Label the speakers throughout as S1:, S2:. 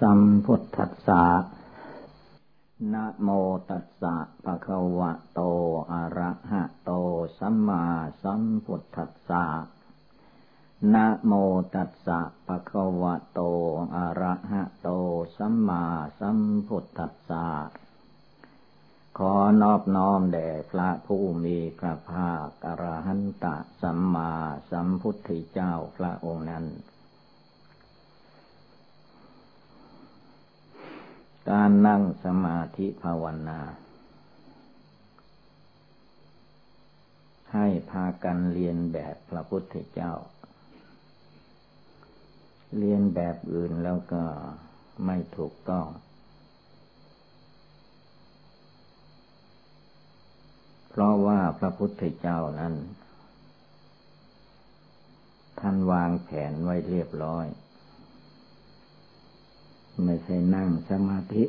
S1: สัมพุทธัสสะ นะโมตัสสะภะคะวะโต อะระหะโต สัมมาสัมพุทธัสสะ นะโมตัสสะภะคะวะโต อะระหะโต สัมมาสัมพุทธัสสะ ขอนอบน้อมแด่พระผู้มีพระภาคอรหันตสัมมาสัมพุทธเจ้าพระองค์นั้น การนั่งสมาธิภาวนา ให้พากันเรียนแบบพระพุทธเจ้า เรียนแบบอื่นแล้วก็ไม่ถูกต้อง เพราะว่าพระพุทธเจ้านั้น ท่านวางแผนไว้เรียบร้อย ไม่ใช่นั่งสมาธิ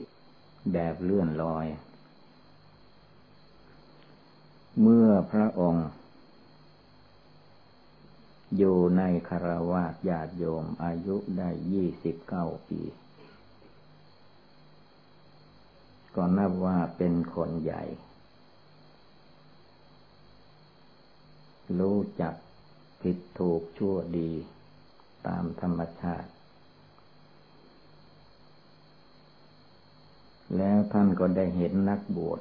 S1: แบบเลื่อนลอย เมื่อพระองค์ อยู่ในคารวะญาติโยมอายุได้ยี่สิบเก้าปี ก็นับว่าเป็นคนใหญ่ รู้จักผิดถูกชั่วดีตามธรรมชาติ แล้วท่านก็ได้เห็นนักบวช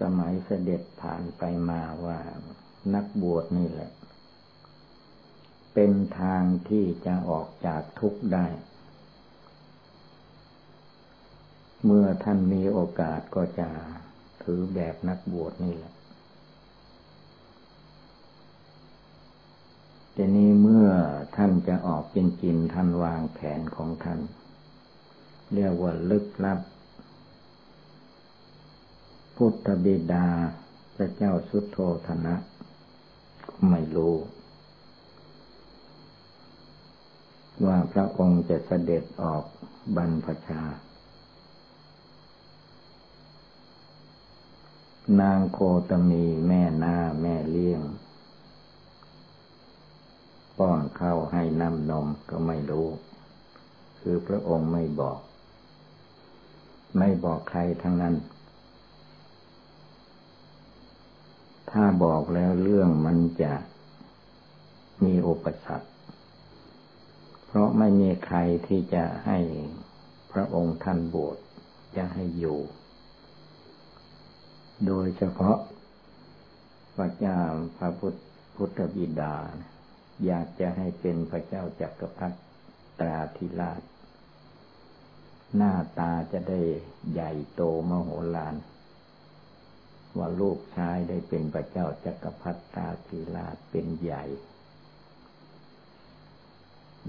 S1: สมัยเสด็จผ่านไปมาว่านักบวชนี่แหละ เป็นทางที่จะออกจากทุกข์ได้ เมื่อท่านมีโอกาสก็จะถือแบบนักบวชนี่แหละแต่นี้เมื่อท่านจะออกจริงๆท่านวางแผนของท่าน เรียกว่าลึกลับ พุทธบิดาพระเจ้าสุโธธนะ ไม่รู้ ว่าพระองค์จะเสด็จออกบรรพชา นางโคตมีแม่นาแม่เลี้ยง ป้อนเข้าให้น้ำนมก็ไม่รู้ คือพระองค์ไม่บอก ไม่บอกใครทั้งนั้น ถ้าบอกแล้วเรื่องมันจะมีอุปสรรค เพราะไม่มีใครที่จะให้พระองค์ท่านบวชจะให้อยู่ โดยเฉพาะพระเจ้าพระพุทธบิดา อยากจะให้เป็นพระเจ้าจักรพรรดิตราธิราช หน้าตาจะได้ใหญ่โตมโหฬารว่าลูกชายได้เป็นพระเจ้าจักรพรรดิตาธิราเป็นใหญ่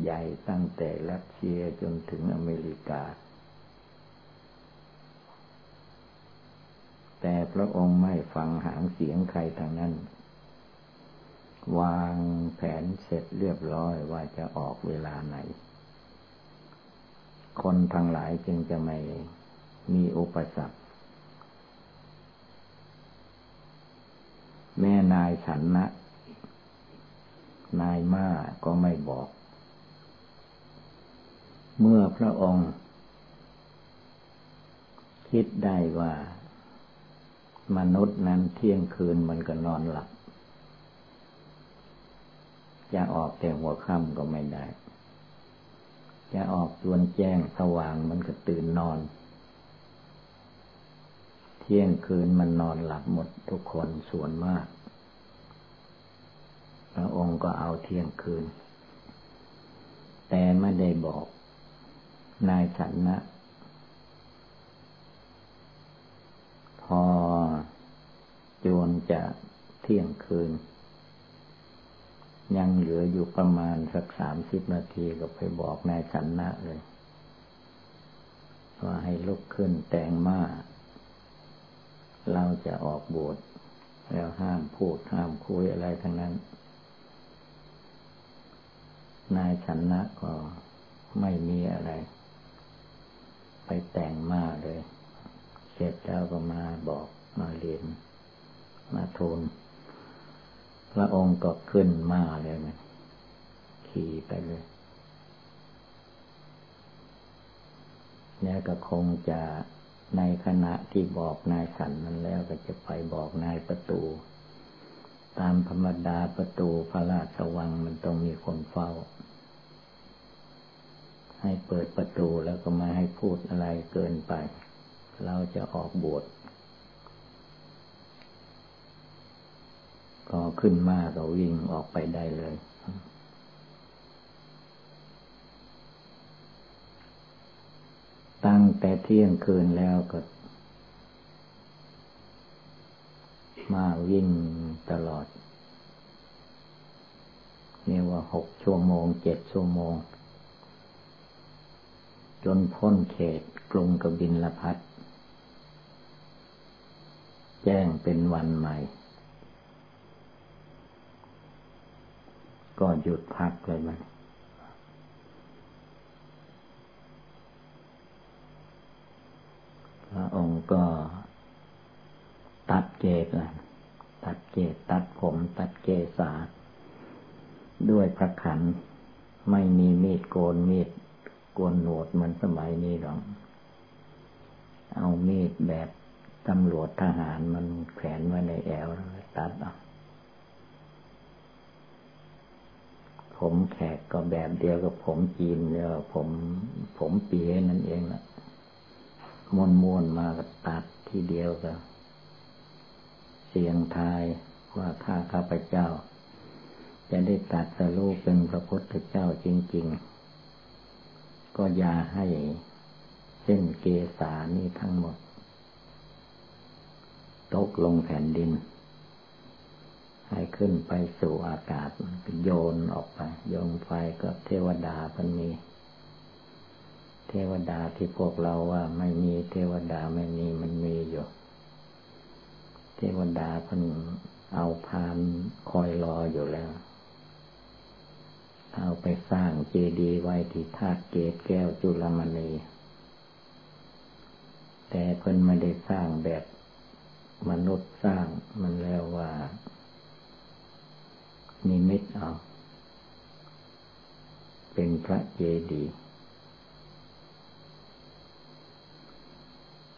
S1: ใหญ่ตั้งแต่รัสเซียจนถึงอเมริกา แต่พระองค์ไม่ฟังหางเสียงใครทางนั้น วางแผนเสร็จเรียบร้อยว่าจะออกเวลาไหน คนทั้งหลายจึงจะไม่มีอุปสรรค แม่นายฉันนะ นายมาก็ไม่บอก เมื่อพระองค์ คิดได้ว่า มนุษย์นั้นเที่ยงคืนมันก็นอนหลับ จะออกแต่หัวค่ำก็ไม่ได้ จะออกจวนแจ้งสว่างมันก็ตื่นนอน เที่ยงคืนมันนอนหลับหมดทุกคนส่วนมาก พระองค์ก็เอาเที่ยงคืน แต่ไม่ได้บอก นายสันนะ พอจวนจะเที่ยงคืน ยังเหลืออยู่ประมาณสักสามสิบนาทีก็ไปบอกนายสันนะเลย ว่าให้ลุกขึ้นแต่งมาเราจะออกบวชแล้วห้ามพูดห้ามคุยอะไรทั้งนั้น นายสันนะก็ไม่มีอะไร ไปแต่งมาเลย เสร็จแล้วก็มาบอกมาเรียนมาทูล ระองค์ก็ขึ้นมาเลยมันะขี่ไปเลยแล้วก็คงจะในขณะที่บอกนายสันนั้นแล้วก็จะไปบอกนายประตู ตามธรรมดาประตูพระราชวังมันต้องมีคนเฝ้า ให้เปิดประตูแล้วก็มาให้พูดอะไรเกินไป เราจะออกบวช ก็ขึ้นมาก็วิ่งออกไปได้เลย ตั้งแต่เที่ยงคืนแล้วก็ มาวิ่งตลอดนี่ว่าหกชั่วโมงเจ็ดชั่วโมง จนพ้นเขตกรุงกบินละพัดแจ้งเป็นวันใหม่ ก็หยุดพักเลยมันพระองค์ก็ตัดเกศตัดเกศตัดผม ตัดเกศาด้วยพระขัน ไม่มีมีดโกนมีดโกนหนวดเหมือนสมัยนี้หรอก เอามีดแบบตำรวจทหารมันแขวนไว้ในแอวตัดเอา ผมแขกก็แบบเดียวกับผมจีนเนี่ยผมผมเปียนั่นเองละม้วนม้วนมาก็ตัดทีเดียวก็เสียงทายว่าข้าข้าพเจ้า จะได้ตัดสรูปเป็นพระพุทธเจ้าจริง ๆ ก็อย่าให้เส้นเกษานี้ทั้งหมด ตกลงแผ่นดิน ให้ขึ้นไปสู่อากาศโยนออกไป โยนไฟก็เทวดาพันมี เทวดาที่พวกเราว่าไม่มีเทวดาไม่มีมันมีอยู่ เทวดาพันเอาพานคอยรออยู่แล้ว เอาไปสร้างเจดีย์ไว้ที่ธาตุเกศแก้วจุลมณี แต่เพิ่นไม่ได้สร้างแบบมนุษย์สร้างมันแล้วว่า นิมิตเอา เป็นพระเจดีย์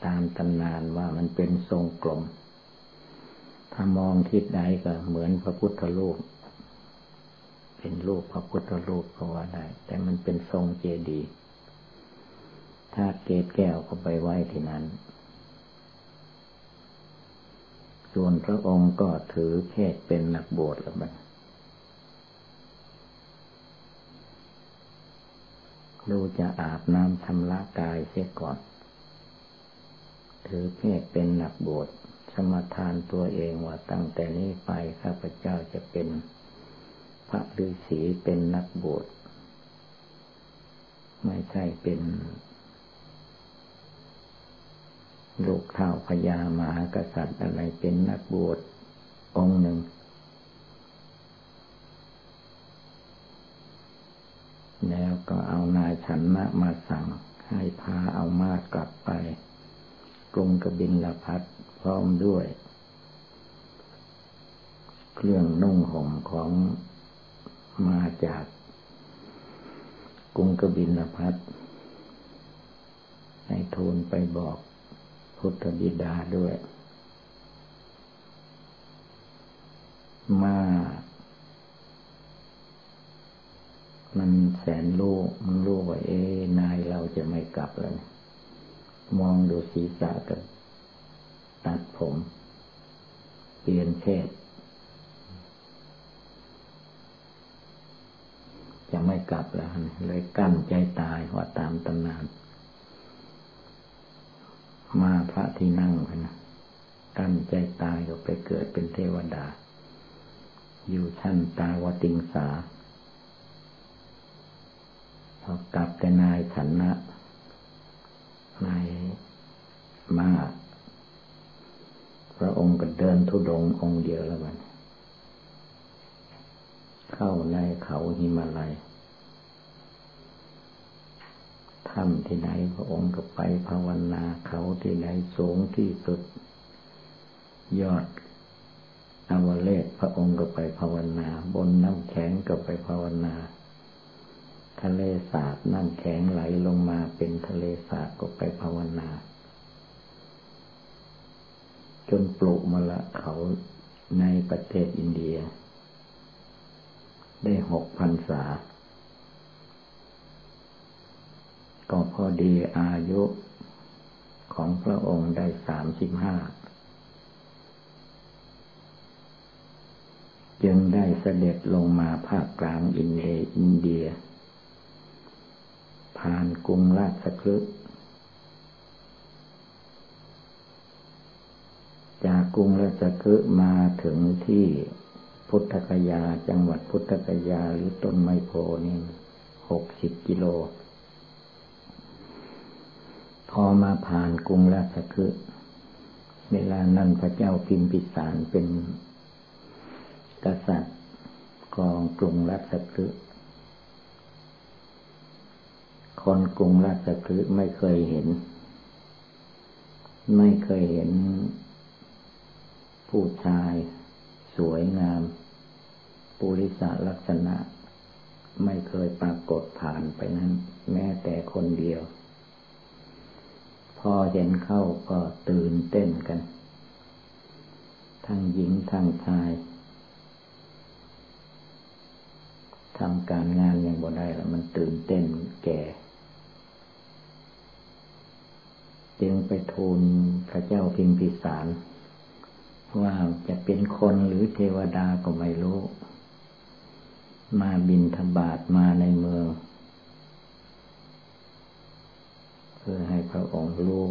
S1: ตามตำนานว่ามันเป็นทรงกลม ถ้ามองทิศใดก็เหมือนพระพุทธรูป เป็นรูปพระพุทธรูปก็ว่าได้ แต่มันเป็นทรงเจดีย์ถ้าเกศแก้วก็ไปไหว้ที่นั้น ส่วนพระองค์ก็ถือเพศเป็นนักบวชแล้วมัน ดูจะอาบน้ำทำละกายเสียก่อน ถือเพศเป็นหนักบวชสมทานตัวเองว่าตั้งแต่นี้ไปข้าพเจ้าจะเป็นพระฤาษีเป็นนักบวชไม่ใช่เป็นลูกเท่าพญามหากษัตริย์อะไรเป็นนักบวชองค์หนึ่ง แล้วก็เอานายฉันนะมาสั่ง ให้พาเอามากลับไป กรุงกบินละพัดพร้อมด้วย เครื่องนุ่งห่มของมาจากกรุงกบินละพัดให้ทูลไปบอกพุทธบิดาด้วย มา มันแสนรู้มันรู้ว่าเอ๊นายเราจะไม่กลับแล้วมองดูศีรษะกัน ตัดผม เปลี่ยนเพศจะไม่กลับแล้ว เลยกั้นใจตายว่าตามตำนาน มาพระที่นั่งนะกั้นใจตายก็ไปเกิดเป็นเทวดา อยู่ชั้นตาวติงสา พอกลับแต่นายฉันนะนายมาพระองค์ก็เดินทุดงองค์เดียวแล้วมันเข้าในเขาหิมาลัยถ้ำที่ไหนพระองค์ก็ไปภาวนาเขาที่ไหนสูงที่สุด ยอดอวเลศพระองค์ก็ไปภาวนา บนน้ำแข็งก็ไปภาวนา ทะเลสาบน้ำแข็งไหลลงมาเป็นทะเลสาบก็ไปภาวนา จนปลุกมละเขาในประเทศอินเดีย ได้หกพันษา ก็พอดีอายุของพระองค์ได้สามสิบห้าจึงได้เสด็จลงมาภาคกลางอินเดียอินเดีย ผ่านกรุงราชคลึจากกรุงราชคลึมาถึงที่พุทธคยาจังหวัดพุทธคยาหรือต้นไมโพนี่หกสิบกิโล พอมาผ่านกรุงราชคลึเวลานั้นพระเจ้าพิมพิสารเป็นกษัตริย์กองกรุงราชคฤห์ คนกรุงราชคฤห์ไม่เคยเห็น ไม่เคยเห็น ผู้ชาย สวยงาม ปุริสลักษณะ ไม่เคยปรากฏผ่านไปนั้น แม้แต่คนเดียว พอเห็นเข้าก็ตื่นเต้นกัน ทั้งหญิงทั้งชายทำการงานอย่างบ่ได้แล้วมันตื่นเต้นแก่ จึงไปทูลพระเจ้าพิมพิสาร ว่าจะเป็นคนหรือเทวดาก็ไม่รู้ มาบินธบาตมาในเมือง เพื่อให้พระองค์รู้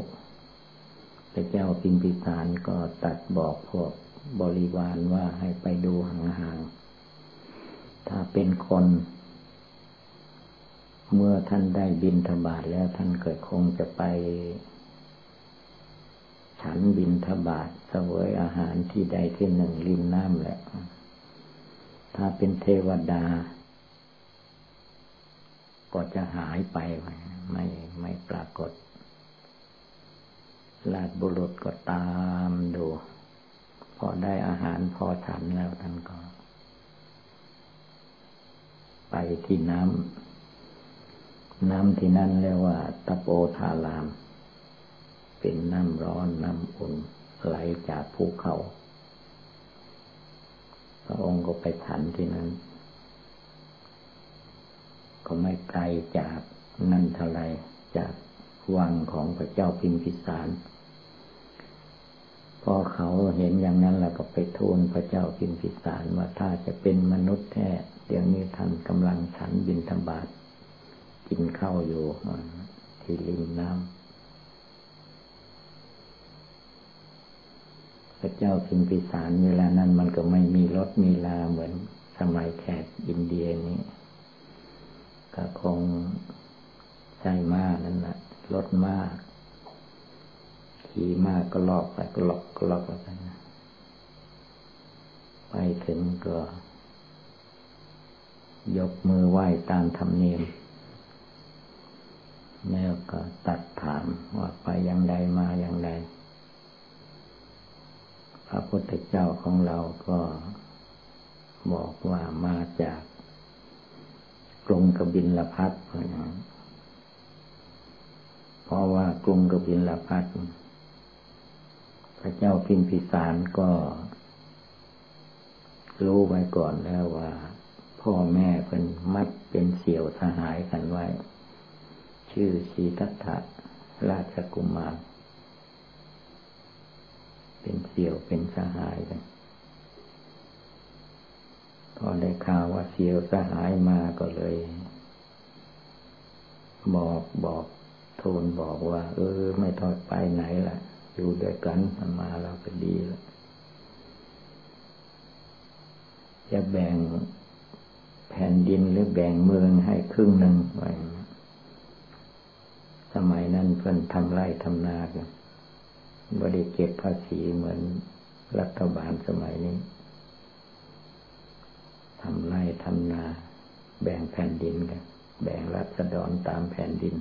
S1: พระเจ้าพิมพิสารก็ตัดบอกพวกบริวารว่าให้ไปดูห่างๆ ถ้าเป็นคน เมื่อท่านได้บินธบาตแล้วท่านเกิดคงจะไป ฉันบินธบาตเสวยอาหารที่ใดที่หนึ่งริมน้ำแหละ ถ้าเป็นเทวดา ก็จะหายไปไม่ไม่ปรากฏลาดบุรุษก็ตามดู พอได้อาหารพอฉันแล้วท่านก็ ไปที่น้ำน้ำที่นั่นเรียกว่าตะโปธาราม เป็นน้ำร้อนน้ำอุ่นไหลจากภูเขา พระองค์ก็ไปฉันที่นั้น ก็ไม่ไกลจากนั่นเท่าไรจากวังของพระเจ้าพิมพิสารพอเขาเห็นอย่างนั้นแล้วก็ไปทูลพระเจ้าพิมพิสารว่าถ้าจะเป็นมนุษย์แท้เดี๋ยวนี้ท่านกำลังฉันบินธบาตกินข้าวอยู่ที่ริมน้ำ พระเจ้าพิมพิสารเวลานั้นมันก็ไม่มีรถมีลาเหมือนสมัยแขกอินเดียนี้ ก็คงใช่มากนั่นแหละรถมาก ขี่มากก็ลอกไปก็ลอกก็ลอกไปไปถึงก็ ยกมือไหว้ตามธรรมเนียมแล้วก็ตัดถามว่าไปอย่างใดมาอย่างใด พระพุทธเจ้าของเราก็บอกว่ามาจากกรุงกบินลพัทเพราะว่ากรุงกบินลพัทพระเจ้าพิมพิสารก็ รู้ไว้ก่อนแล้วว่า พ่อแม่เป็นมัดเป็นเสี่ยวสหายกันไว้ ชื่อสีทัตถะราชกุมาร เป็นเสี่ยวเป็นสหายกันพอได้ข่าวว่าเสี่ยวสหายมาก็เลย บอกบอกโทูลบอกว่า เออ ไม่ทอดไปไหนล่ะ อยู่ด้วยกันมาเราก็ดีแล้วจะแบ่งแผ่นดินหรือแบ่งเมืองให้ครึ่งหนึ่งไว้สมัยนั้นเพิ่นทำไร่ทำนากัน บริเก็บภาษีเหมือนรัฐบาลสมัยนี้ทำไร่ทำนา แบ่งแผ่นดินกัน แบ่งรัศดรตามแผ่นดิน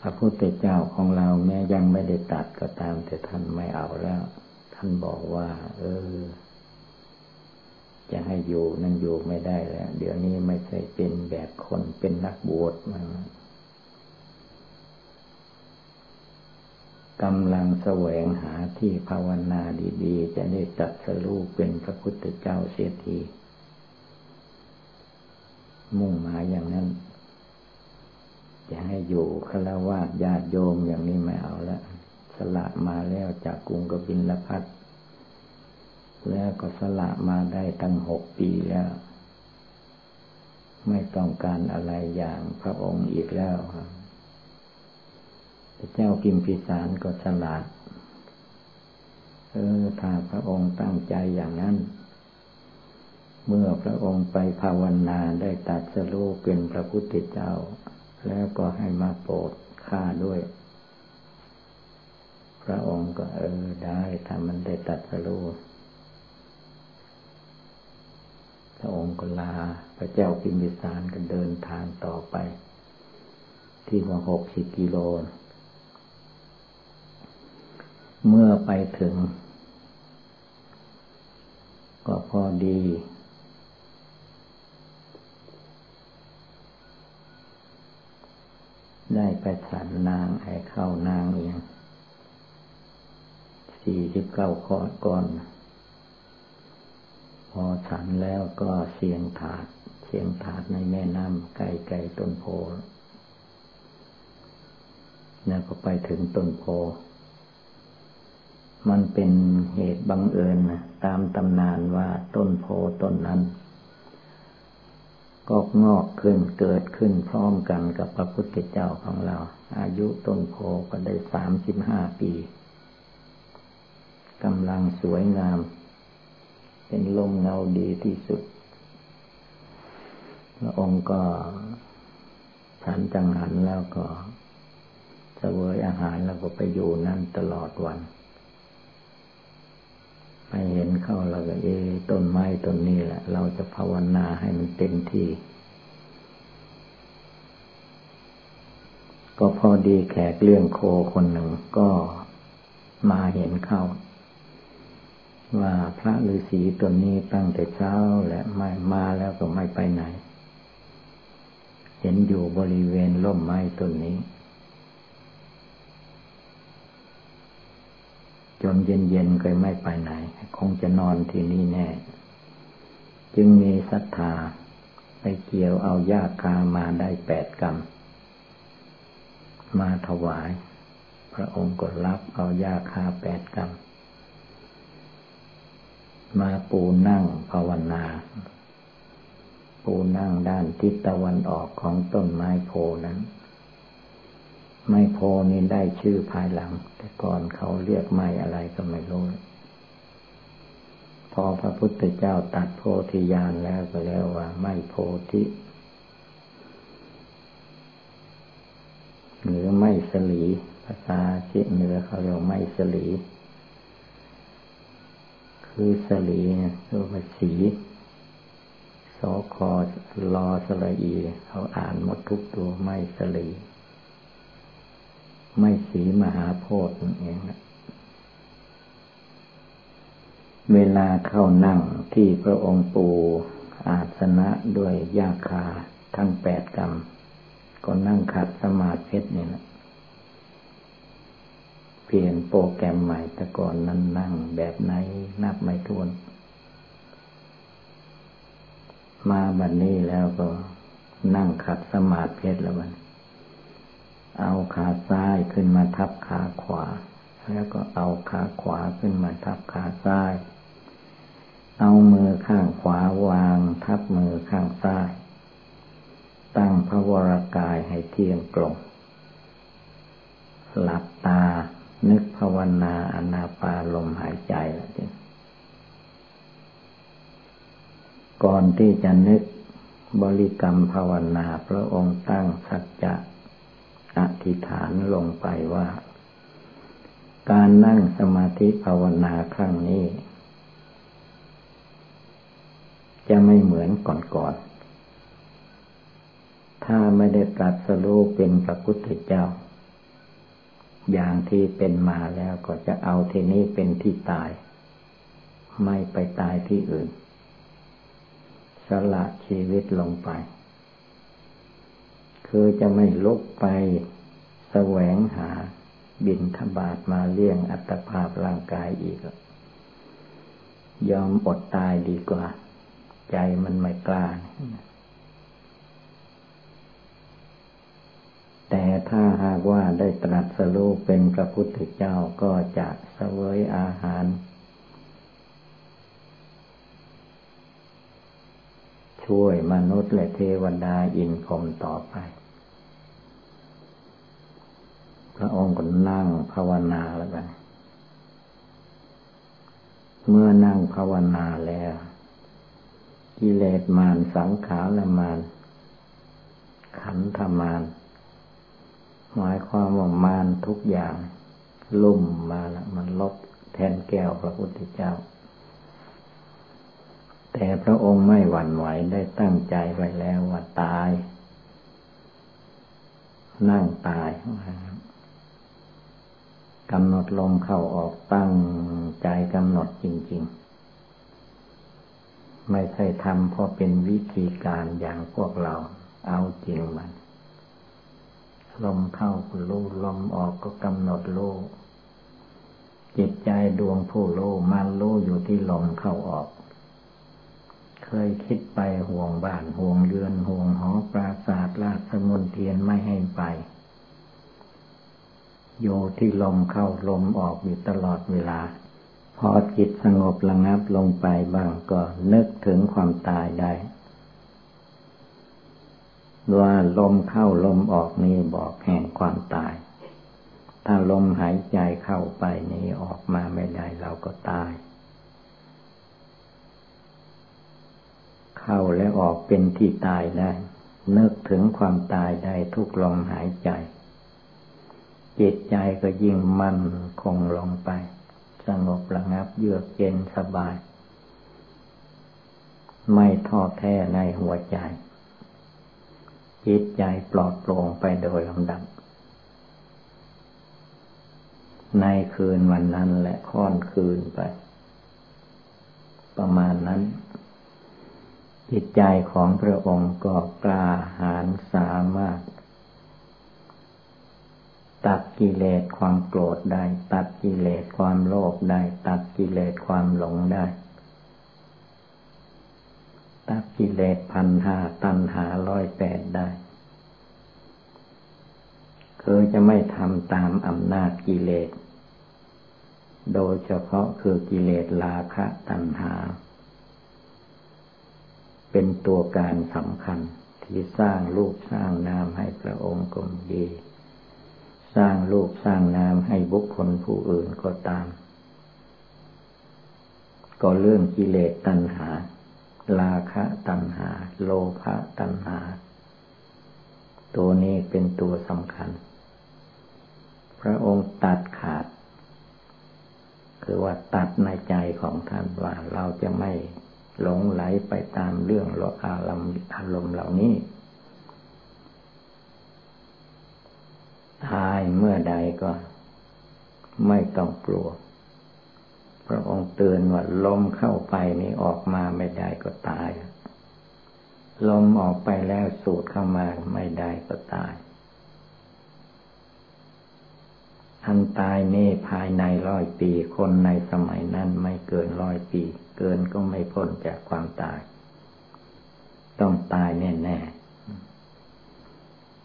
S1: พระพุทธเจ้าของเราแม้ยังไม่ได้ตัดก็ตาม แต่ท่านไม่เอาแล้ว ท่านบอกว่า เออ จะให้อยู่นั่นอยู่ไม่ได้แล้ว เดี๋ยวนี้ไม่ใช่เป็นแบบคนเป็นนักบวชมัน กำลังแสวงหาที่ภาวนาดีๆ จะได้ตัดสรูปเป็นพระพุทธเจ้าเสียทีมุ่งหมายอย่างนั้น จะให้อยู่คารวะญาติโยมอย่างนี้ไม่เอาแล้วสละมาแล้วจากกรุงกบินละพัดแล้วก็สละมาได้ตั้งหกปีแล้ว ไม่ต้องการอะไรอย่างพระองค์อีกแล้วครับ เจ้ากิมพิสารก็ฉลาด เออถ้าพระองค์ตั้งใจอย่างนั้น เมื่อพระองค์ไปภาวนาได้ตัดสรู้เป็นพระพุทธเจ้า แล้วก็ให้มาโปรดข้าด้วย พระองค์ก็เออได้ถ้ามันได้ตัดสรู้พระองค์ก็ลา พระเจ้าพิมพิสารก็เดินทางต่อไป ที่ว่าหกสิบกิโล เมื่อไปถึง ก็พอดี ได้ไปฉันนางไอ้เข้านางเองสี่สิบเก้าข้อก่อน พอฉันแล้วก็เสียงถาด เสียงถาดในแม่น้ำไก่ไก่ต้นโพแล้วก็ไปถึงต้นโพ มันเป็นเหตุบังเอิญนะตามตำนานว่าต้นโพต้นนั้นก็งอกขึ้นเกิดขึ้นพร้อมกันกับพระพุทธเจ้าของเรา อายุต้นโพก็ได้สามสิบห้าปีกำลังสวยงาม เป็นลมเงาดีที่สุดพระองค์ก็ฉันจังหันแล้วก็เสวยอาหารแล้วก็ไปอยู่นั่นตลอดวัน ไปเห็นเข้าเราก็เอต้นไม้ต้นนี้แหละ เราจะภาวนาให้มันเต็มที่ ก็พอดีแขกเรื่องโคคนหนึ่งก็มาเห็นเข้า ว่าพระฤาษีตนนี้ตั้งแต่เช้าและไม่มาแล้วก็ไม่ไปไหน เห็นอยู่บริเวณร่มไม้ต้นนี้ จนเย็นๆก็ไม่ไปไหน คงจะนอนที่นี่แน่ จึงมีศรัทธาไปเกี่ยวเอายาคามาได้แปดกรรมมาถวาย พระองค์ก็รับเอายาคาแปดกรรมมาปูนั่งภาวนา ปูนั่งด้านทิศตะวันออกของต้นไม้โพนั้น ไม่โพนี่ได้ชื่อภายหลัง แต่ก่อนเขาเรียกไม่อะไรก็ไม่รู้พอพระพุทธเจ้าตัดโพธิญาณแล้วก็แล้วว่า ไม่โพธิหรือไม่สลี ภาษาชิเหนือเขาเรียกไม่สลี คือสลีเนี่ยคือว่าสีสอคอรอสระอีเขาอ่านหมดทุกตัวไม่สลี ไม่สีมหาโพธิ์นั่นเองนะเวลาเข้านั่งที่พระองค์ปูอาสนะด้วยยาคาทั้งแปดกรรม ก็นั่งขัดสมาธิเนี่ยนะเปลี่ยนโปรแกรมใหม่แต่ก่อนนั้นนั่งแบบไหนนับไม่ถ้วน มาบัดนนี้แล้วก็นั่งขัดสมาธิแล้วมัน เอาขาซ้ายขึ้นมาทับขาขวา แล้วก็เอาขาขวาขึ้นมาทับขาซ้าย เอามือข้างขวาวางทับมือข้างซ้าย ตั้งพระวรากายให้เที่ยงตรงหลับตา นึกภาวนาอนาปาลมหายใจล้วจิก่อนที่จะนึกบริกรรมภาวนาพระองค์ตั้งสัจจะ อธิษฐานลงไปว่า การนั่งสมาธิภาวนาครั้งนี้ จะไม่เหมือนก่อนๆ ถ้าไม่ได้ตรัสรู้เป็นพระพุทธเจ้า อย่างที่เป็นมาแล้วก็จะเอาที่นี้เป็นที่ตาย ไม่ไปตายที่อื่น สละชีวิตลงไป คือจะไม่ลุกไปแสวงหาบินทบาทมาเลี้ยงอัตภาพร่างกายอีก ยอมอดตายดีกว่า ใจมันไม่กล้า แต่ถ้าหากว่าได้ตรัสรู้เป็นพระพุทธเจ้าก็จะเสวยอาหาร ช่วยมนุษย์และเทวดาอินคมต่อไป พระองค์ก็นั่งภาวนาแล้วกันเมื่อนั่งภาวนาแล้ว กิเลสมารสังขารมารขันธมารหมายความว่ามารทุกอย่างลุ่มมาแล้วมันลบแทนแก้วพระพุทธเจ้า แต่พระองค์ไม่หวั่นไหวได้ตั้งใจไว้แล้วว่าตาย นั่งตาย กำหนดลมเข้าออกตั้งใจกำหนดจริง ๆ ไม่ใช่ทำเพราะเป็นวิธีการอย่างพวกเราเอาจริงมัน ลมเข้าก็รู้ลมออกก็กำหนดรู้จิตใจดวงผู้รู้มันรู้อยู่ที่ลมเข้าออก เคยคิดไปห่วงบ้านห่วงเรือนห่วงหอปราสาทราชมนเทียนไม่ให้ไป โยที่ลมเข้าลมออกอยู่ตลอดเวลา พอจิตสงบระงับลงไปบ้างก็นึกถึงความตายได้ ว่าลมเข้าลมออกนี้บอกแห่งความตาย ถ้าลมหายใจเข้าไปนี้ออกมาไม่ได้เราก็ตาย เข้าและออกเป็นที่ตายได้ นึกถึงความตายได้ทุกลมหายใจ จิตใจก็ยิ่งมั่นคงลงไป สงบระงับเยือกเย็นสบาย ไม่ท้อแท้ในหัวใจ จิตใจปลอดโปร่งไปโดยลำดับ ในคืนวันนั้นและค่อนคืนไป ประมาณนั้น จิตใจของพระองค์ก็กล้าหาญสามารถ ตัดกิเลสความโกรธได้ ตัดกิเลสความโลภได้ ตัดกิเลสความหลงได้ ตัดกิเลสพันหาตันหาร้อยแปดได้คือจะไม่ทำตามอำนาจกิเลส โดยเฉพาะคือกิเลสราคะตัณหา เป็นตัวการสำคัญที่สร้างรูปสร้างนามให้พระองค์กลมดี สร้างรูปสร้างนามให้บุคคลผู้อื่นก็ตาม ก็เรื่องกิเลสตัณหา ราคะตัณหา โลภะตัณหา ตัวนี้เป็นตัวสำคัญ พระองค์ตัดขาด คือว่าตัดในใจของท่านว่าเราจะไม่หลงไหลไปตามเรื่องโลอารมณ์อารมณ์เหล่านี้ ตายเมื่อใดก็ไม่ต้องกลัว พระองค์เตือนว่าลมเข้าไปนี่ออกมาไม่ได้ก็ตาย ลมออกไปแล้วสูดเข้ามาไม่ได้ก็ตาย อันตายนี่ภายในร้อยปีคนในสมัยนั้นไม่เกินร้อยปี เกินก็ไม่พ้นจากความตาย ต้องตายแน่ๆ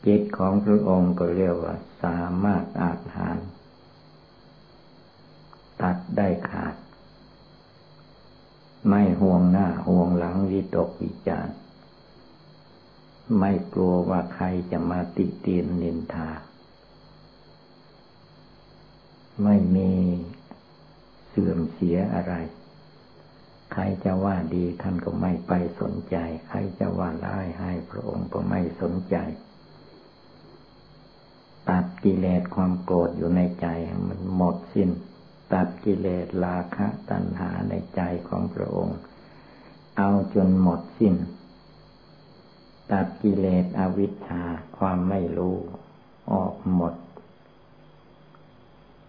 S1: จิตของพระองค์ก็เรียกว่าสามารถอาจหาร ตัดได้ขาด ไม่ห่วงหน้าห่วงหลังวิตกวิจารไม่กลัวว่าใครจะมาติเตียนนินทา ไม่มีเสื่อมเสียอะไร ใครจะว่าดีท่านก็ไม่ไปสนใจ ใครจะว่าร้ายให้พระองค์ก็ไม่สนใจ ตัดกิเลสความโกรธอยู่ในใจมันหมดสิน้น ตัดกิเลสราคะตัณหาในใจของพระองค์ เอาจนหมดสิน้น ตัดกิเลสอวิชชาความไม่รู้ ออกหมด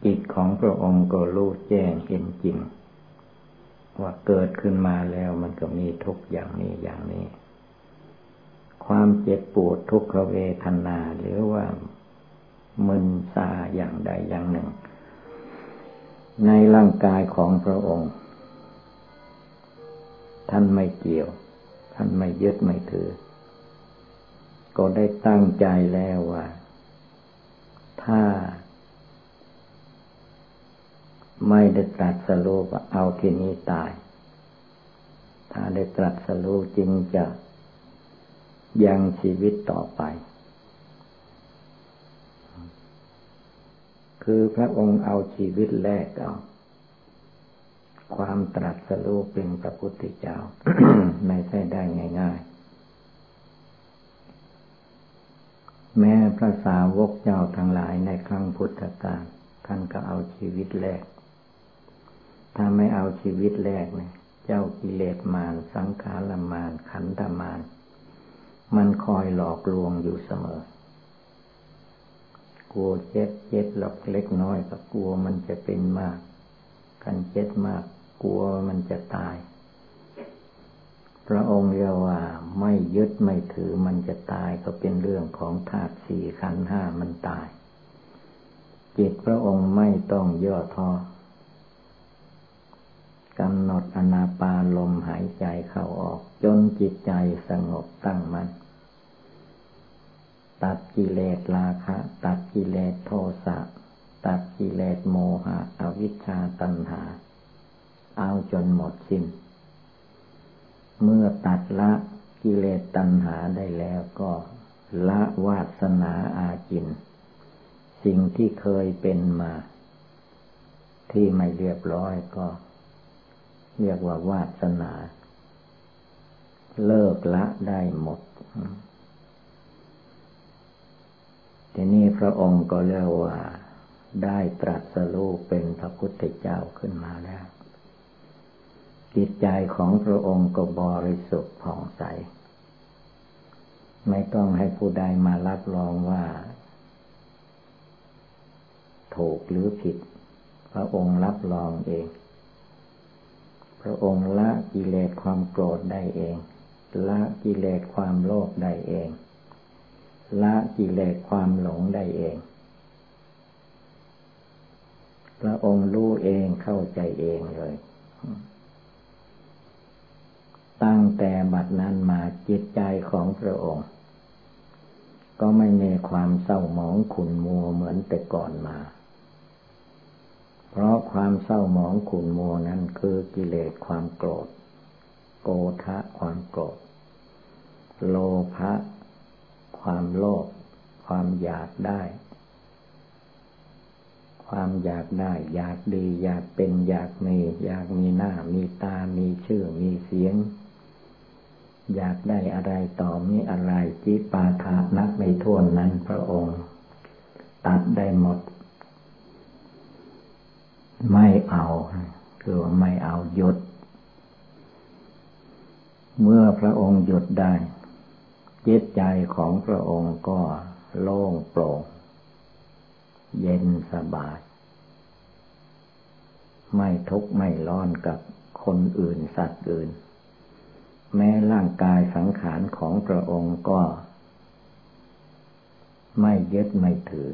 S1: จิตของพระองค์ก็รู้แจ้งเห็นจริง ว่าเกิดขึ้นมาแล้วมันก็มีทุกอย่างนี้อย่างนี้ความเจ็บปวดทุกขเวทนาหรือว่า มึนซาอย่างใดอย่างหนึ่ง ในร่างกายของพระองค์ ท่านไม่เกี่ยว ท่านไม่ยึดไม่ถือ ก็ได้ตั้งใจแล้วว่า ถ้า ไม่ได้ตรัสรู้เอาที่นี้ตาย ถ้าได้ตรัสรู้จริงจะยังชีวิตต่อไป คือพระองค์เอาชีวิตแรกเอาความตรัสรู้เป็นพระพุทธเจ้า ไม่ใช่ได้ง่าย ๆ แม้พระสาวกเจ้าทั้งหลายในครั้งพุทธกาลท่านก็เอาชีวิตแรกถ้าไม่เอาชีวิตแรกเนี่ยเจ้ากิเลสมารสังขารมารขันธมารมันคอยหลอกลวงอยู่เสมอ กลัวเจ็บเจ็บหลอกเล็กน้อยก็กลัวมันจะเป็นมากกันเจ็บมากกลัวมันจะตาย พระองค์เรียกว่าไม่ยึดไม่ถือมันจะตายก็เป็นเรื่องของธาตุสี่ขันห้ามันตาย จิตพระองค์ไม่ต้องย่อท้อกำหนดอนาปาลมหายใจเข้าออก จนจิตใจสงบตั้งมัน่น ตัดกิเลสราคะ ตัดกิเลสโทสะ ตัดกิเลสโมหะ อวิชชาตัณหา เอาจนหมดสิ้น เมื่อตัดละกิเลสตัณหาได้แล้วก็ละวาสนาอาจิน สิ่งที่เคยเป็นมา ที่ไม่เรียบร้อยก็ เรียกว่าวาสนา เลิกละได้หมด ทีนี้พระองค์ก็เรียกว่า ได้ตรัสรู้เป็นพระพุทธเจ้าขึ้นมาแล้วจิตใจของพระองค์ก็บริสุทธิ์ผ่องใส ไม่ต้องให้ผู้ใดมารับรองว่า ถูกหรือผิด พระองค์รับรองเอง พระองค์ละกิเลสความโกรธได้เอง ละกิเลสความโลภได้เอง ละกิเลสความหลงได้เอง พระองค์รู้เองเข้าใจเองเลย ตั้งแต่บัดนั้นมาจิตใจของพระองค์ ก็ไม่มีความเศร้าหมองขุนมัวเหมือนแต่ก่อนมา เพราะความเศร้าหมองขุนมัวนั้นคือกิเลสความโกรธ โกทะความโกรธ โลภะ ความโลภความอยากได้ ความอยากได้ อยากดี อยากเป็นอยากมี อยากมีหน้า มีตา มีชื่อ มีเสียง อยากได้อะไรต่อมีอะไรจิปาถานักในท่วนนั้นพระองค์ ตัดได้หมด ไม่เอาคือว่าไม่เอาหยุด เมื่อพระองค์หยุดได้ จิตใจของพระองค์ก็โล่งโปร่ง เย็นสบาย ไม่ทุกข์ไม่ร้อนกับคนอื่นสัตว์อื่น แม้ร่างกายสังขารของพระองค์ก็ ไม่ยึดไม่ถือ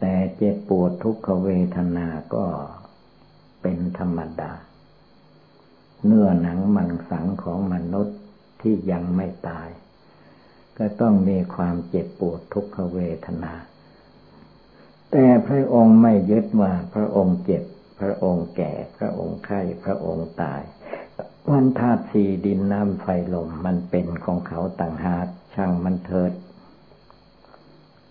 S1: แต่เจ็บปวดทุกขเวทนาก็เป็นธรรมดา เนื้อหนังมังสังของมนุษย์ ที่ยังไม่ตาย ก็ต้องมีความเจ็บปวดทุกขเวทนา แต่พระองค์ไม่ยึดว่าพระองค์เจ็บ พระองค์แก่ พระองค์ไข้ พระองค์ตาย วันธาตุสี่ดินน้ำไฟลมมันเป็นของเขาต่างหากช่างมันเถิด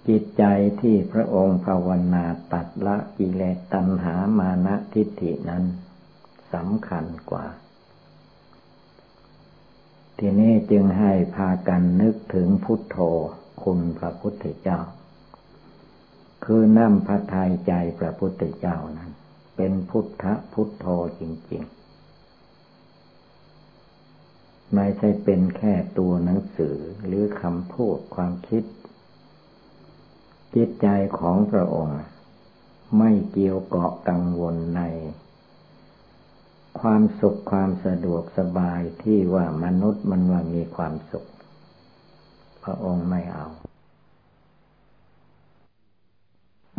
S1: จิตใจที่พระองค์ภาวนาตัดละกิเลสตัณหามานะทิฏฐินั้นสำคัญกว่า ทีนี้จึงให้พากันนึกถึงพุทโธคุณพระพุทธเจ้า คือน้ำพระทัยใจพระพุทธเจ้านั้น เป็นพุทธพุทโธจริง ๆ ไม่ใช่เป็นแค่ตัวหนังสือหรือคำพูดความคิด จิตใจของพระองค์ ไม่เกี่ยวเกาะกังวลใน ความสุขความสะดวกสบายที่ว่ามนุษย์มันว่ามีความสุข พระองค์ไม่เอา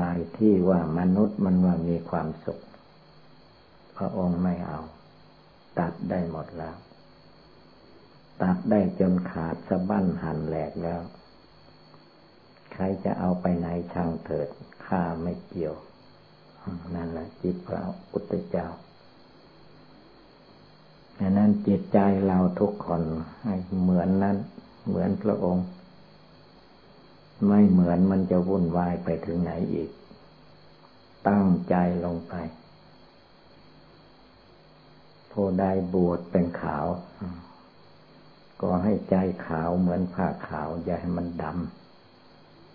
S1: อายที่ว่ามนุษย์มันว่ามีความสุข พระองค์ไม่เอา ตัดได้หมดแล้ว ตัดได้จนขาดสะบั้นหันแหลกแล้ว ใครจะเอาไปไหนช่างเถิดข้าไม่เกี่ยว นั่นแหละจิตพระพุทธเจ้า ดังนั้นจิตใจเราทุกคนให้เหมือนนั้น เหมือนพระองค์ ไม่เหมือนมันจะวุ่นวายไปถึงไหนอีก ตั้งใจลงไปผู้ใดบวชเป็นขาว ก็ให้ใจขาวเหมือนผ้าขาว อย่าให้มันด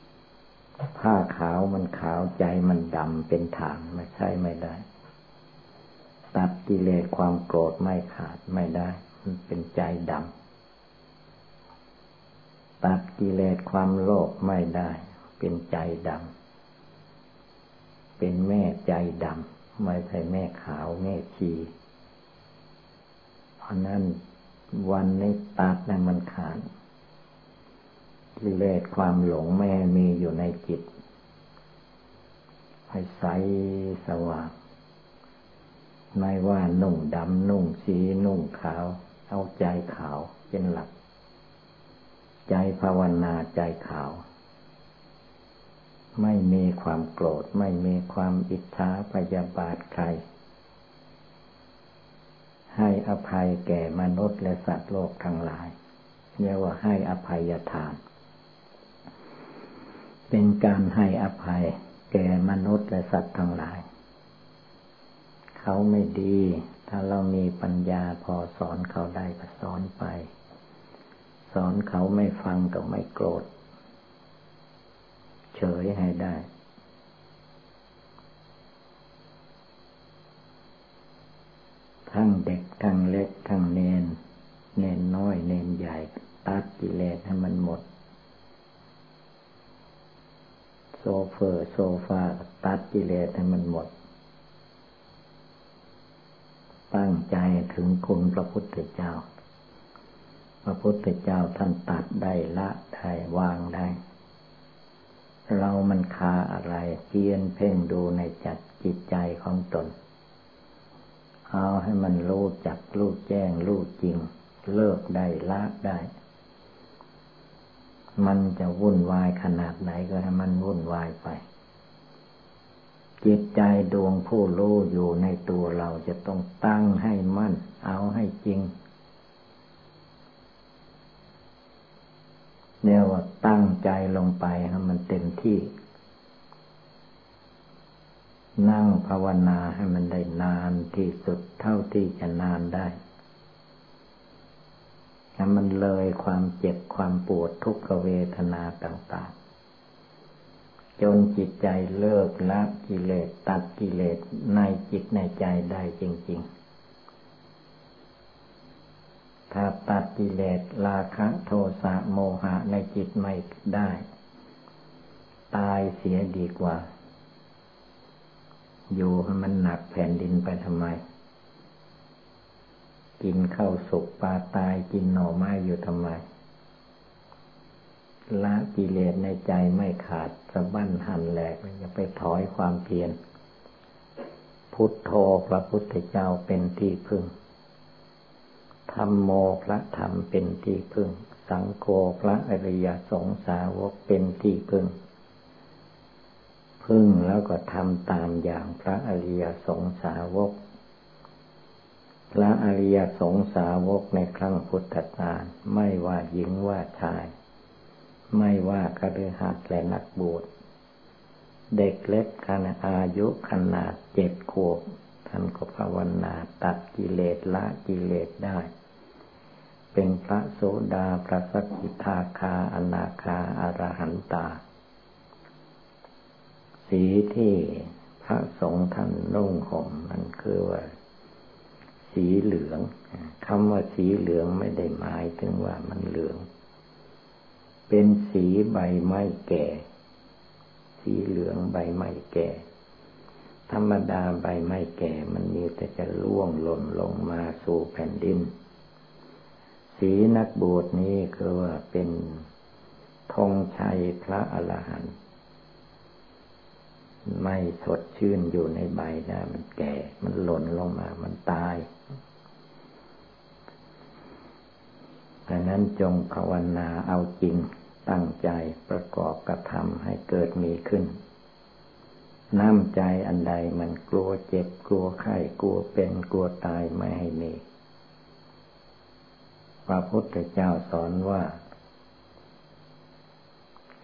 S1: ำผ้าขาวมันขาวใจมันดำเป็นฐานไม่ใช่ไม่ได้ ตัดกิเลสความโกรธไม่ขาดไม่ได้ มันเป็นใจดำตัดกิเลสความโลภไม่ได้ เป็นใจดำเป็นแม่ใจดำไม่ใช่แม่ขาวแม่ชีเพราะนั้นวันนี้ตัดนั้นมันขาดกิเลสความหลงแม่มีอยู่ในจิตให้ใสสว่าง ไม่ว่านุ่งดำนุ่งสีนุ่งขาว เอาใจขาวเป็นหลัก ใจภาวนาใจขาว ไม่มีความโกรธ ไม่มีความอิจฉาพยาบาทใคร ให้อภัยแก่มนุษย์และสัตว์โลกทั้งหลายเรียกว่าให้อภัยทาน เป็นการให้อภัยแก่มนุษย์และสัตว์ทั้งหลาย เขาไม่ดี ถ้าเรามีปัญญาพอสอนเขาได้ก็สอนไป สอนเขาไม่ฟังก็ไม่โกรธ เฉยให้ได้ ทั้งเด็กทั้งเล็กทั้งเณร เณรน้อยเณรใหญ่ ตัดกิเลสให้มันหมดโชเฟอร์โชฟาตัดกิเลสให้มันหมด ตั้งใจถึงคุณพระพุทธเจ้า พระพุทธเจ้าท่านตัดได้ละได้วางได้ เรามันคาอะไรเพียรเพ่งดูให้ชัดจิตใจของตน เอาให้มันรู้จักรู้แจ้งรู้จริง เลิกได้ละได้ มันจะวุ่นวายขนาดไหนก็ให้มันวุ่นวายไป จิตใจดวงผู้รู้อยู่ในตัวเราจะต้องตั้งให้มั่น เอาให้จริงเนี่ยว่าตั้งใจลงไปให้มันเต็มที่ นั่งภาวนาให้มันได้นานที่สุดเท่าที่จะนานได้ให้มันเลยความเจ็บความปวดทุกขเวทนาต่าง จนจิตใจเลิกละกิเลสตัดกิเลสในจิตในใจได้จริง ๆ ถ้าตัดกิเลสราคะโทสะโมหะในจิตไม่ได้ ตายเสียดีกว่า อยู่ให้มันหนักแผ่นดินไปทำไม กินข้าวสุกปลาตายกินหน่อไม้อยู่ทำไม ละกิเลสในใจไม่ขาดสะบั้นหันแหลกจะไปถอยความเพียรพุทโธพระพุทธเจ้าเป็นที่พึ่งธรรมโมพระธรรมเป็นที่พึ่ง สังโฆพระอริยสงสาวกเป็นที่พึ่ง พึ่งแล้วก็ทำตามอย่างพระอริยสงสาวก พระอริยสงสาวกในครั้งพุทธกาลไม่ว่าหญิงว่าชาย ไม่ว่ากระดือหัดและนักบวชเด็กเล็กขนาดอายุขนาดเจ็ดขวบท่านก็ภาวนาตัดกิเลสละกิเลสได้ เป็นพระโสดาพระสกิทาคาอนาคาอรหันตา สีที่พระสงฆ์ท่านนุ่งห่มมันคือว่า สีเหลืองคำว่าสีเหลืองไม่ได้หมายถึงว่ามันเหลือง เป็นสีใบไม้แก่ สีเหลืองใบไม้แก่ ธรรมดาใบไม้แก่มันมีแต่จะล่วงหล่นลงมาสู่แผ่นดิน สีนักบวชนี้คือว่าเป็นธงชัยพระอรหันต์ไม่สดชื่นอยู่ในใบนะมันแก่ มันหล่นลงมา มันตาย ดังนั้นจงภาวนาเอาจริงตั้งใจประกอบกระทำให้เกิดมีขึ้น น้ำใจอันใดมันกลัวเจ็บกลัวไข้กลัวเป็นกลัวตายไม่ให้มี พระพุทธเจ้าสอนว่า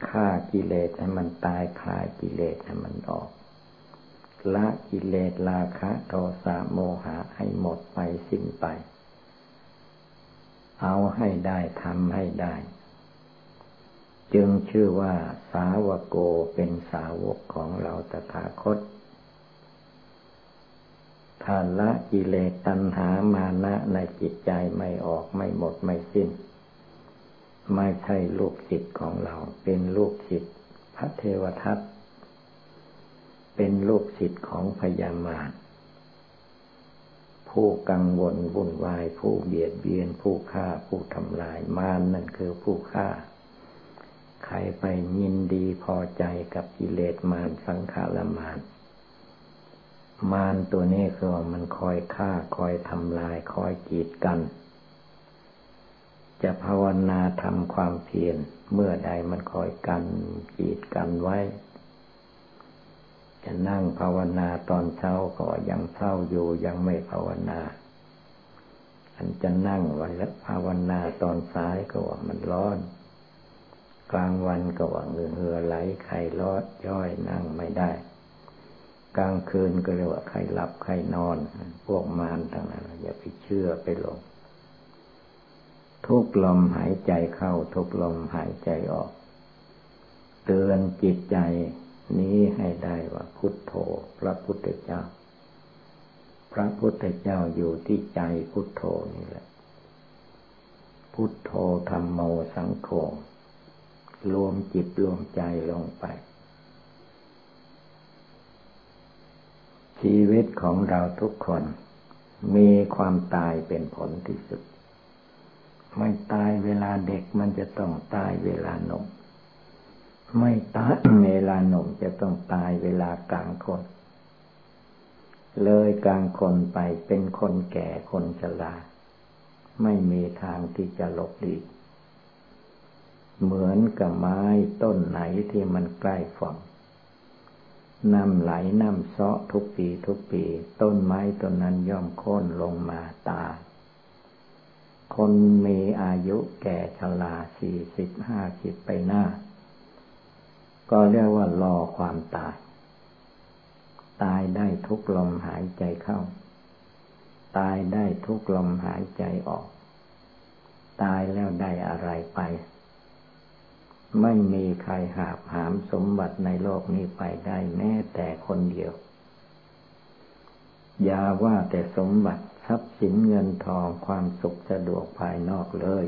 S1: ฆ่ากิเลสให้มันตายคลายกิเลสให้มันออก ละกิเลสราคะโทสะโมหะให้หมดไปสิ้นไป เอาให้ได้ทำให้ได้ จึงชื่อว่าสาวโกเป็นสาวกของเราตถาคตถ้าละกิเลสตัณหามานะในจิตใจไม่ออกไม่หมดไม่สิ้น ไม่ใช่ลูกศิษย์ของเรา เป็นลูกศิษย์พระเทวทัตเป็นลูกศิษย์ของพญามาร ผู้กังวลวุ่นวาย ผู้เบียดเบียน ผู้ฆ่าผู้ทำลายมารนั่นคือผู้ฆ่า ใครไปยินดีพอใจกับกิเลสมารสังขารมารมารตัวนี้คือว่ามันคอยฆ่าคอยทำลาย คอยกีดกัน จะภาวนาทำความเพียรเมื่อใดมันคอยกันกีดกันไว้ จะนั่งภาวนาตอนเช้าก็ยังเศร้าอยู่ยังไม่ภาวนาอันจะนั่งวันละภาวนาตอนสายก็ว่ามันร้อน กลางวันก็ว่าเหือไหลไข้รอดย่อยนั่งไม่ได้ กลางคืนก็เรียกว่าใครหลับใครนอน พวกมารทั้งนั้นอย่าไปเชื่อไปหลงทุกลมหายใจเข้า ทุกลมหายใจออก เตือนจิตใจ นี้ให้ได้ว่าพุทโธ พระพุทธเจ้า พระพุทธเจ้าอยู่ที่ใจพุทโธนี่แหละ พุทโธธรรมโมสังโฆรวมจิตรวมใจลงไป ชีวิตของเราทุกคน มีความตายเป็นผลที่สุด ไม่ตายเวลาเด็กมันจะต้องตายเวลาหนุ่ม ไม่ตายเวลาหนุ่มจะต้องตายเวลากลางคน เลยกลางคนไปเป็นคนแก่คนชราไม่มีทางที่จะหลบหลีกเหมือนกับไม้ต้นไหนที่มันใกล้ฝั่งน้ำไหลน้ำเซาะทุกปีทุกปี ต้นไม้ต้นนั้นย่อมโค่นลงมาตายคนมีอายุแก่ชราสี่สิบห้าสิบไปหน้า ก็เรียกว่ารอความตาย ตายได้ทุกลมหายใจเข้า ตายได้ทุกลมหายใจออก ตายแล้วได้อะไรไป ไม่มีใครหาบหามสมบัติในโลกนี้ไปได้แม้แต่คนเดียว อย่าว่าแต่สมบัติทรัพย์สินเงินทองความสุขสะดวกภายนอกเลย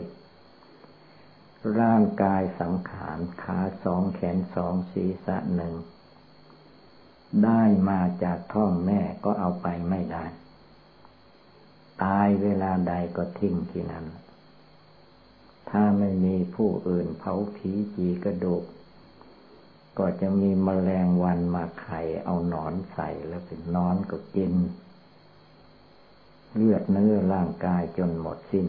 S1: ร่างกายสังขารขาสองแขนสองศีรษะหนึ่ง ได้มาจากท้องแม่ก็เอาไปไม่ได้ ตายเวลาใดก็ทิ้งที่นั้น ถ้าไม่มีผู้อื่นเผาผีจีกระดูก ก็จะมีมแมลงวันมาไข่เอาหนอนใส่แล้วเป็นนอนก็กิน เลือดเนื้อร่างกายจนหมดสิ้น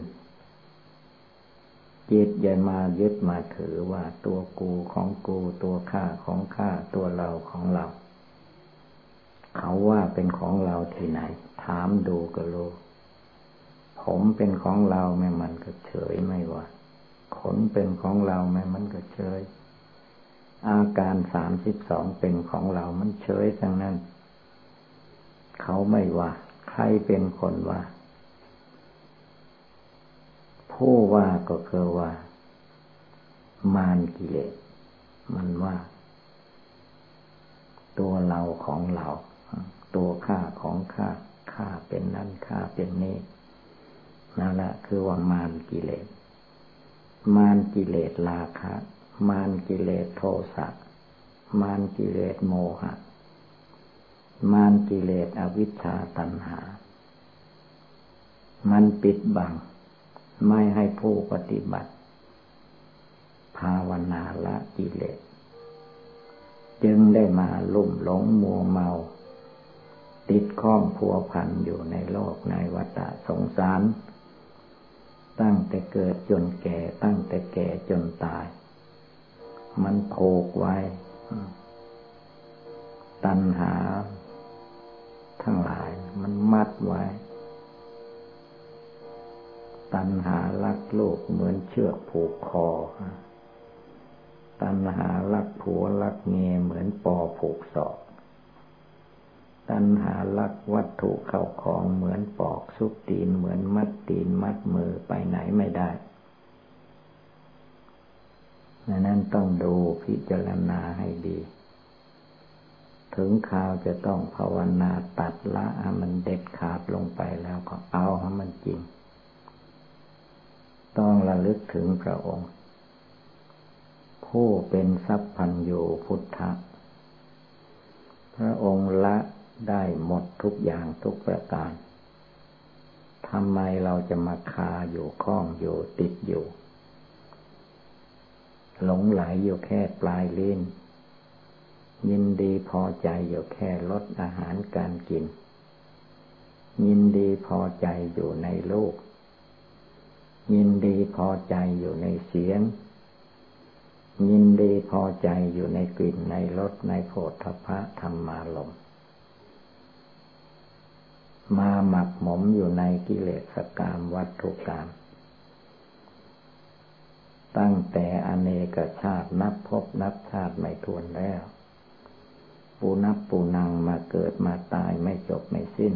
S1: จิตอย่ามายึดมาถือว่าตัวกูของกูตัวข้าของข้าตัวเราของเรา เขาว่าเป็นของเราที่ไหน ถามดูก็รู้ผมเป็นของเราแม่มันก็เฉยไม่ว่าขนเป็นของเราแม่มันก็เฉย อาการสามสิบสองเป็นของเรามันเฉยทั้งนั้น เขาไม่ว่า ใครเป็นคนว่า ผู้ว่าก็คือว่า มารกิเลสมันว่า ตัวเราของเรา ตัวข้าของข้าข้าเป็นนั้นข้าเป็นนี้นั่นแหละคือว่ามารกิเลส มารกิเลสราคะ มารกิเลสโทสะมารกิเลสโมหะ มารกิเลสอวิชชาตัณหา มันปิดบัง ไม่ให้ผู้ปฏิบัติ ภาวนาละกิเลส จึงได้มาลุ่มหลงมัวเมา ติดข้องพัวพันอยู่ในโลกในวัฏสงสาร ตั้งแต่เกิดจนแก่ตั้งแต่แก่จนตาย มันโผกไว้ ตัณหา ทั้งหลายมันมัดไว้ ตัณหาลักโลกเหมือนเชือกผูกคอ ตัณหาลักผัวลักเงเหมือนปอผูกศอก ตัณหาลักวัตถุเข้าของเหมือนปอกซุกตีนเหมือนมัดตีนมัดมือไปไหนไม่ได้ดังนั้นต้องดูพิจารณาให้ดี ถึงข่าวจะต้องภาวนาตัดละมันเด็ดขาดลงไปแล้วก็เอาให้มันจริง ต้องระลึกถึงพระองค์ ผู้เป็นทรัพพันโยพุทธะ พระองค์ละได้หมดทุกอย่างทุกประการทำไมเราจะมาคาอยู่ข้องอยู่ติดอยู่ หลงไหลอยู่แค่ปลายลิ้นยินดีพอใจอยู่แค่ลดอาหารการกิน ยินดีพอใจอยู่ในโลก ยินดีพอใจอยู่ในเสียง ยินดีพอใจอยู่ในกลิ่นในรสในโผฏฐพะธรรมาลมมาหมักหมมอยู่ในกิเลสกรรมวัตถุกรรมตั้งแต่อเนกชาตินับพบนับชาติไม่ทวนแล้ว ปูนับปูนังมาเกิดมาตายไม่จบไม่สิ้น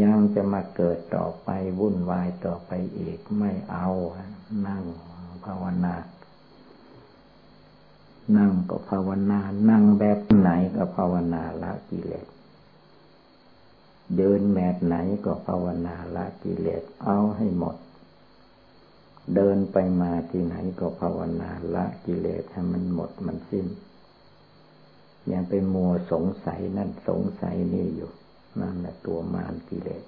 S1: ยังจะมาเกิดต่อไปวุ่นวายต่อไปอีกไม่เอานั่งภาวนา นั่งก็ภาวนา นั่งแบบไหนก็ภาวนาละกิเลสเดินแบบไหนก็ภาวนาละกิเลสเอาให้หมด เดินไปมาที่ไหนก็ภาวนาละกิเลสให้มันหมดมันสิ้น ยังไปมัวสงสัยนั่นสงสัยนี่อยู่ นั่นแหละตัวมารกิเลส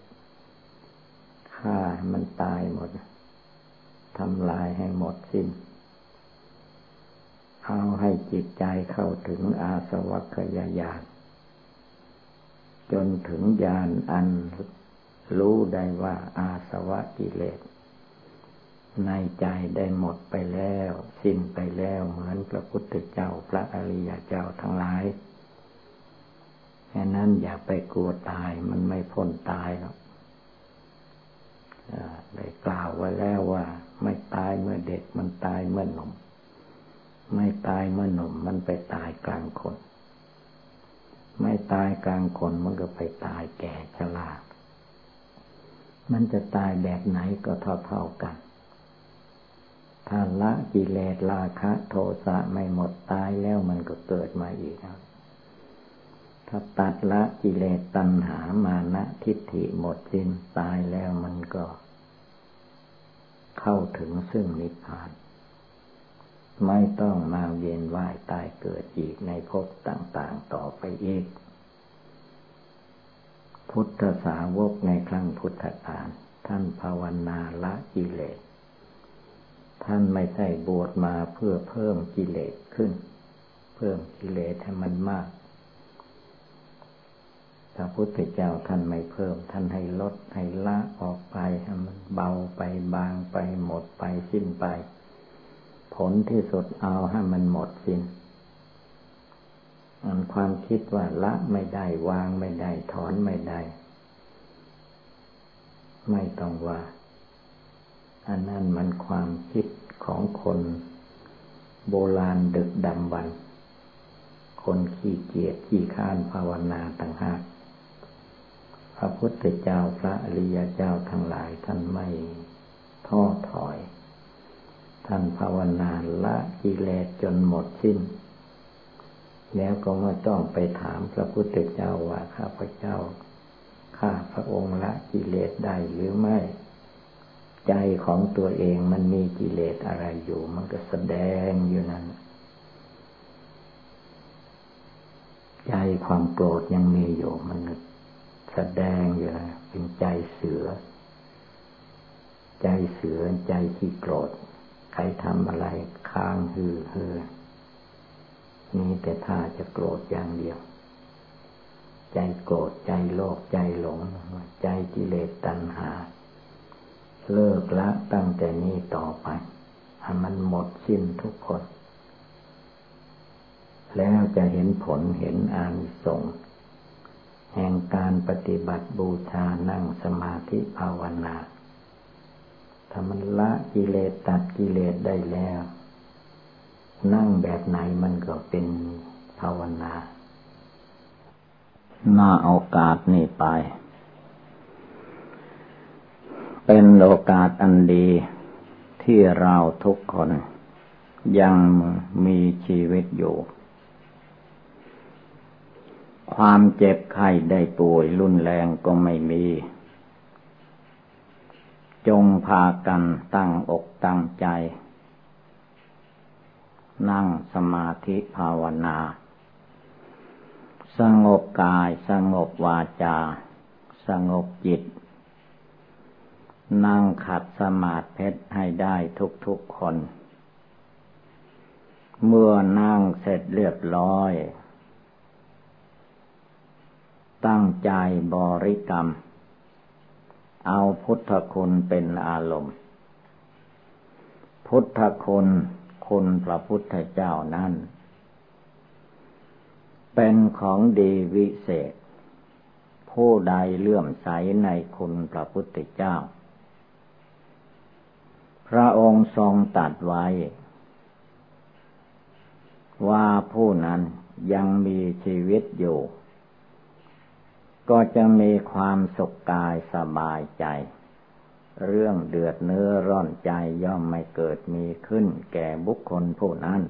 S1: ฆ่ามันตายหมดทำลายให้หมดสิ้น เอาให้จิตใจเข้าถึงอาสวัคยายานจนถึงญาณอันรู้ได้ว่าอาสวะกิเลส ในใจได้หมดไปแล้ว สิ้นไปแล้วเหมือนพระพุทธเจ้าพระอริยเจ้าทั้งหลาย แค่นั้นอย่าไปกลัวตายมันไม่พ้นตายหรอกได้กล่าวไว้แล้วว่า ไม่ตายเมื่อเด็กมันตายเมื่อหนุ่ม ไม่ตายเมื่อหนุ่มมันไปตายกลางคน ไม่ตายกลางคนมันก็ไปตายแก่ชรามันจะตายแบบไหนก็เท่าๆกันถ้าละกิเลสราคะ โทสะไม่หมดตายแล้วมันก็เกิดมาอีกครับ ถ้าตัดละกิเลสตัณหามานะทิฏฐิหมดสิ้นตายแล้วมันก็ เข้าถึงซึ่งนิพพาน ไม่ต้องมาเวียนว่ายตายเกิดอีกในภพต่างๆต่อไปอีก พุทธสาวกในครั้งพุทธกาลท่านภาวนาละกิเลส ท่านไม่ใช่บวชมาเพื่อเพิ่มกิเลสขึ้น เพิ่มกิเลสให้มันมาก พระพุทธเจ้าท่านไม่เพิ่ม ท่านให้ลดให้ละออกไปให้มันเบาไปบางไปหมดไปสิ้นไป ผลที่สุดเอาให้มันหมดสิ้นอันความคิดว่าละไม่ได้วางไม่ได้ถอนไม่ได้ ไม่ต้องว่า อันนั้นมันความคิดของคนโบราณดึกดำบรรคนขี้เกียจขี้ข้านภาวนาต่างหาก พระพุทธเจ้าพระอริยเจ้าทั้งหลายท่านไม่ท้อถอย ท่านภาวนาละกิเลสจนหมดสิ้น แล้วก็ไม่ต้องไปถามพระพุทธเจ้าว่าข้าพเจ้าข้าพระองค์ละกิเลสได้หรือไม่ ใจของตัวเองมันมีกิเลสอะไรอยู่ มันก็แสดงอยู่นั่นใจความโกรธยังมีอยู่มัน แสดงอยู่เป็นใจเสือ ใจเสือใจที่โกรธ ใครทำอะไรค้างฮือเฮอนี่แต่ถ้าจะโกรธอย่างเดียว ใจโกรธใจโลภใจหลง ใจกิเลสตัณหา เลิกละตั้งแต่นี้ต่อไปให้มันหมดสิ้นทุกคน แล้วจะเห็นผลเห็นอานิสงส์ แห่งการปฏิบัติบูชานั่งสมาธิภาวนาถ้ามันละกิเลสตัดกิเลสได้แล้ว นั่งแบบไหนมันก็เป็นภาวนาหน้าโอกาสนี่ไป เป็นโอกาสอันดีที่เราทุกคนยังมีชีวิตอยู่ ความเจ็บไข้ได้ป่วยรุนแรงก็ไม่มี จงพากันตั้งอกตั้งใจ นั่งสมาธิภาวนา สงบกายสงบวาจา สงบจิต นั่งขัดสมาธิให้ได้ทุกๆคน เมื่อนั่งเสร็จเรียบร้อย ตั้งใจบริกรรม เอาพุทธคุณเป็นอารมณ์ พุทธคุณคุณพระพุทธเจ้านั้น เป็นของดีวิเศษ ผู้ใดเลื่อมใสในคุณพระพุทธเจ้า พระองค์ทรงตัดไว้ ว่าผู้นั้นยังมีชีวิตอยู่ ก็จะมีความสุขกายสบายใจ เรื่องเดือดเนื้อร้อนใจย่อมไม่เกิดมีขึ้นแก่บุคคลผู้นั้น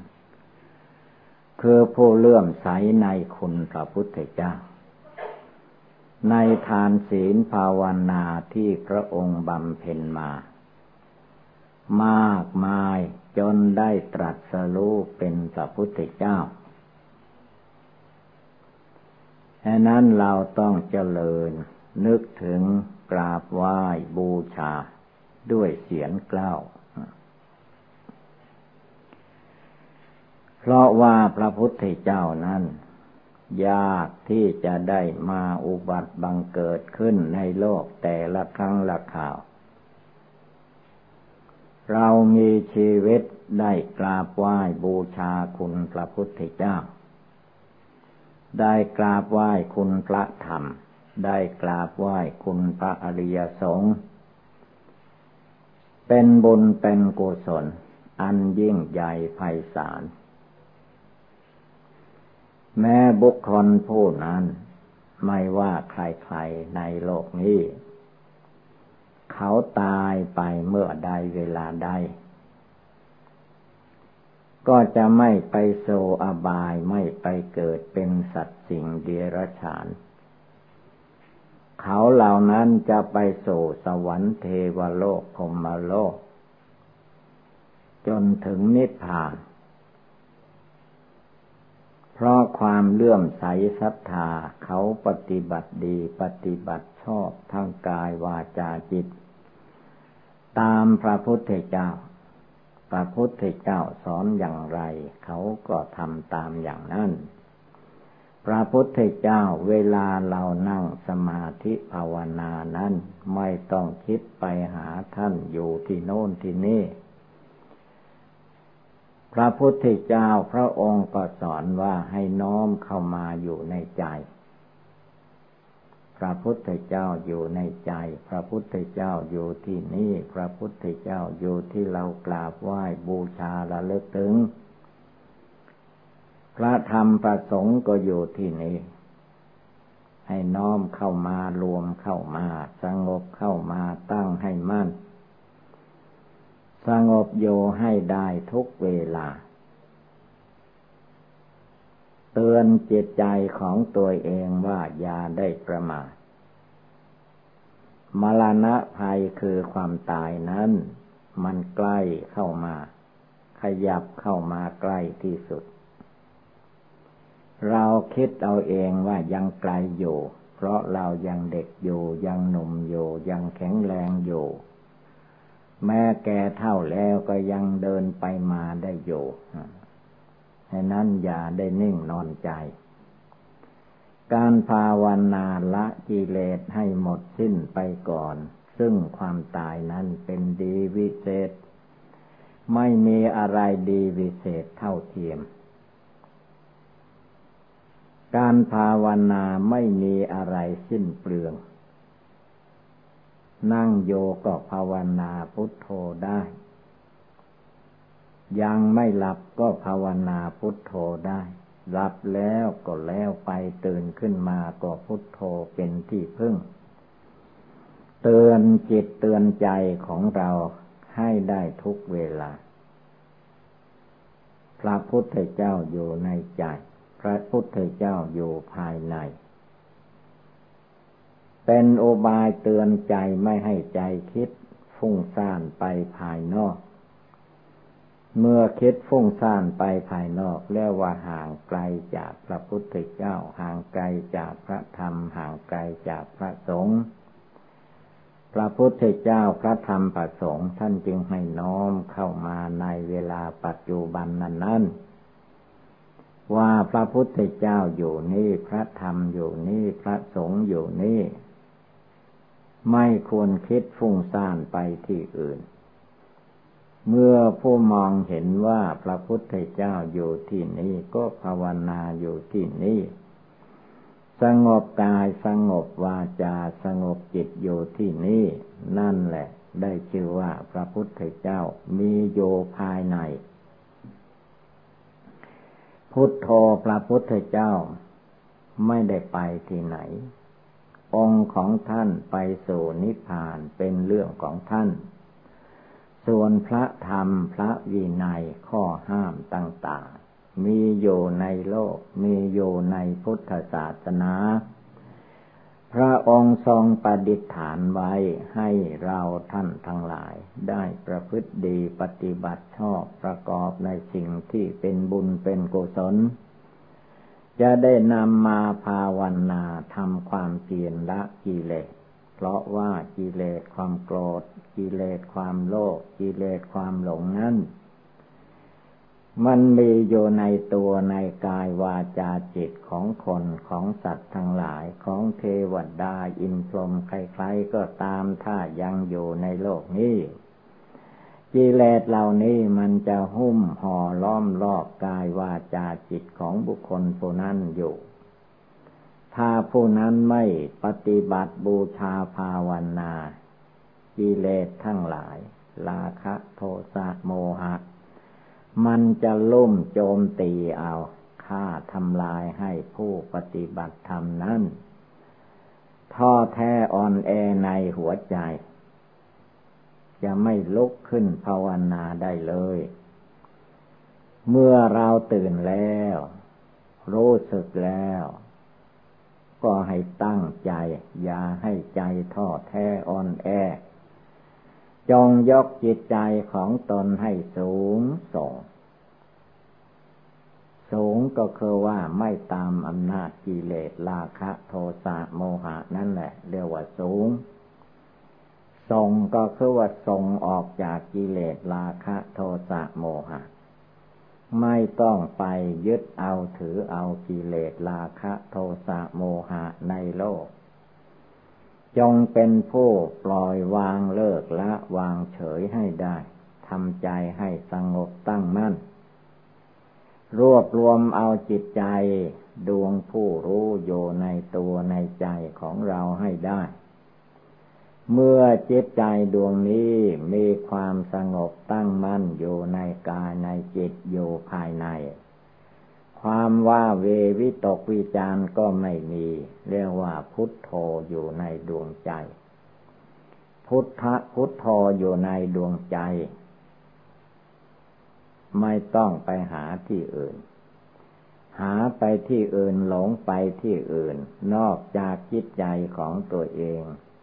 S1: คือผู้เลื่อมใสในคุณพระพุทธเจ้า ในทานศีลภาวนาที่พระองค์บำเพ็ญมา มากมายจนได้ตรัสรู้เป็นพระพุทธเจ้า ฉะนั้นเราต้องเจริญ นึกถึงกราบไหว้บูชา ด้วยเสียงกล้าวเพราะว่าพระพุทธเจ้านั้น ยากที่จะได้มาอุบัติบังเกิดขึ้นในโลกแต่ละครั้งละข่าว เรามีชีวิตได้กราบไหว้บูชาคุณพระพุทธเจ้า ได้กราบไหว้คุณพระธรรม ได้กราบไหว้คุณพระอริยสงฆ์เป็นบุญเป็นกุศล อันยิ่งใหญ่ไพศาล แม้บุคคลผู้นั้น ไม่ว่าใครๆในโลกนี้ เขาตายไปเมื่อใดเวลาใด ก็จะไม่ไปโซอบายไม่ไปเกิดเป็นสัตว์สิ่งเดรัจฉาน เขาเหล่านั้นจะไปโซสวรรค์เทวโลกพมโลก จนถึงนิพพาน เพราะความเลื่อมใสศรัทธาเขาปฏิบัติดีปฏิบัติชอบทั้งกายวาจาจิต ตามพระพุทธเจ้า ระพุทธเจ้าสอนอย่างไร เขาก็ทำตามอย่างนั้น พระพุทธเจ้าเวลาเรานั่งสมาธิภาวนานั้น ไม่ต้องคิดไปหาท่านอยู่ที่โน่นที่นี่พระพุทธเจ้าพระองค์ก็สอนว่าให้น้อมเข้ามาอยู่ในใจ พระพุทธเจ้าอยู่ในใจ พระพุทธเจ้าอยู่ที่นี่ พระพุทธเจ้าอยู่ที่เรากราบไหว้บูชาละเลิกถึง พระธรรมประสงค์ก็อยู่ที่นี่ให้น้อมเข้ามารวมเข้ามา สงบเข้ามาตั้งให้มั่น สงบโยให้ได้ทุกเวลา เตือนจิตใจของตัวเองว่าอย่าได้ประมาทมรณะภัยคือความตายนั้น มันใกล้เข้ามา ขยับเข้ามาใกล้ที่สุด เราคิดเอาเองว่ายังไกลอยู่ เพราะเรายังเด็กอยู่ยังหนุ่มอยู่ยังแข็งแรงอยู่ แม้แก่เท่าแล้วก็ยังเดินไปมาได้อยู่ะนั้นอย่าได้นิ่งนอนใจ การภาวนาละกิเลสให้หมดสิ้นไปก่อน ซึ่งความตายนั้นเป็นดีวิเศษ ไม่มีอะไรดีวิเศษเท่าเทียม การภาวนาไม่มีอะไรสิ้นเปลือง นั่งโยก็ภาวนาพุทโธได้ ยังไม่หลับก็ภาวนาพุทโธได้ หลับแล้วก็แล้วไปตื่นขึ้นมาก็พุทโธเป็นที่พึ่ง เตือนจิตเตือนใจของเราให้ได้ทุกเวลา พระพุทธเจ้าอยู่ในใจ พระพุทธเจ้าอยู่ภายใน เป็นโอบายเตือนใจไม่ให้ใจคิดฟุ้งซ่านไปภายนอก เมื่อคิดฟุ้งซ่านไปภายนอกแล้วว่าห่างไกลจากพระพุทธเจ้า ห่างไกลจากพระธรรม ห่างไกลจากพระสงฆ์พระพุทธเจ้าพระธรรมพระสงฆ์ท่านจึงให้น้อมเข้ามาในเวลาปัจจุบันนั้นนั้นว่าพระพุทธเจ้าอยู่นี่พระธรรมอยู่นี่พระสงฆ์อยู่นี่ ไม่ควรคิดฟุ้งซ่านไปที่อื่น เมื่อผู้มองเห็นว่าพระพุทธเจ้าอยู่ที่นี่ก็ภาวนาอยู่ที่นี่สงบกายสงบวาจาสงบจิตอยู่ที่นี่นั่นแหละ ได้ชื่อว่าพระพุทธเจ้ามีโยภายใน พุทโธพระพุทธเจ้าไม่ได้ไปที่ไหน องค์ของท่านไปสู่นิพพานเป็นเรื่องของท่าน ส่วนพระธรรมพระวินัยข้อห้ามต่างๆ มีอยู่ในโลก มีอยู่ในพุทธศาสนา พระองค์ทรงประดิษฐานไว้ให้เราท่านทั้งหลาย ได้ประพฤติดีปฏิบัติชอบประกอบในสิ่งที่เป็นบุญเป็นกุศล จะได้นำมาภาวนาทำความเพียรละกิเลสเพราะว่ากิเลสความโกรธ กิเลสความโลภกิเลสความหลงนั้นมันมีอยู่ในตัวในกายวาจาจิตของคนของสัตว์ทั้งหลายของเทวดาอินทรมใครๆก็ตามถ้ายังอยู่ในโลกนี้กิเลสเหล่านี้มันจะหุ้มห่อล้อมรอบกายวาจาจิตของบุคคลผู้นั้นอยู่ ถ้าผู้นั้นไม่ปฏิบัติบูชาภาวนา กิเลสทั้งหลาย ราคะโทสะโมหะ มันจะล่มโจมตีเอาฆ่าทำลายให้ผู้ปฏิบัติธรรมนั้นท้อแท้อ่อนแอในหัวใจ จะไม่ลุกขึ้นภาวนาได้เลย เมื่อเราตื่นแล้ว รู้สึกแล้ว ก็ให้ตั้งใจ อย่าให้ใจท้อแท้อ่อนแอ จงยกจิตใจของตนให้สูงส่ง สูงก็คือว่าไม่ตามอำนาจกิเลสราคะโทสะโมหะนั่นแหละ เรียกว่าสูงส่งก็คือว่าส่งออกจากกิเลสราคะโทสะโมหะ ไม่ต้องไปยึดเอาถือเอากิเลสราคะโทสะโมหะในโลก จงเป็นผู้ปล่อยวางเลิกละวางเฉยให้ได้ทำใจให้สงบตั้งมั่น รวบรวมเอาจิตใจดวงผู้รู้อยู่ในตัวในใจของเราให้ได้ เมื่อจิตใจดวงนี้มีความสงบตั้งมั่นอยู่ในกายในจิตอยู่ภายใน ความว่าเววิตกวิจารก็ไม่มี เรียกว่าพุทโธอยู่ในดวงใจ พุทธพุทโธอยู่ในดวงใจ ไม่ต้องไปหาที่อื่น หาไปที่อื่นหลงไปที่อื่น นอกจากจิตใจของตัวเอง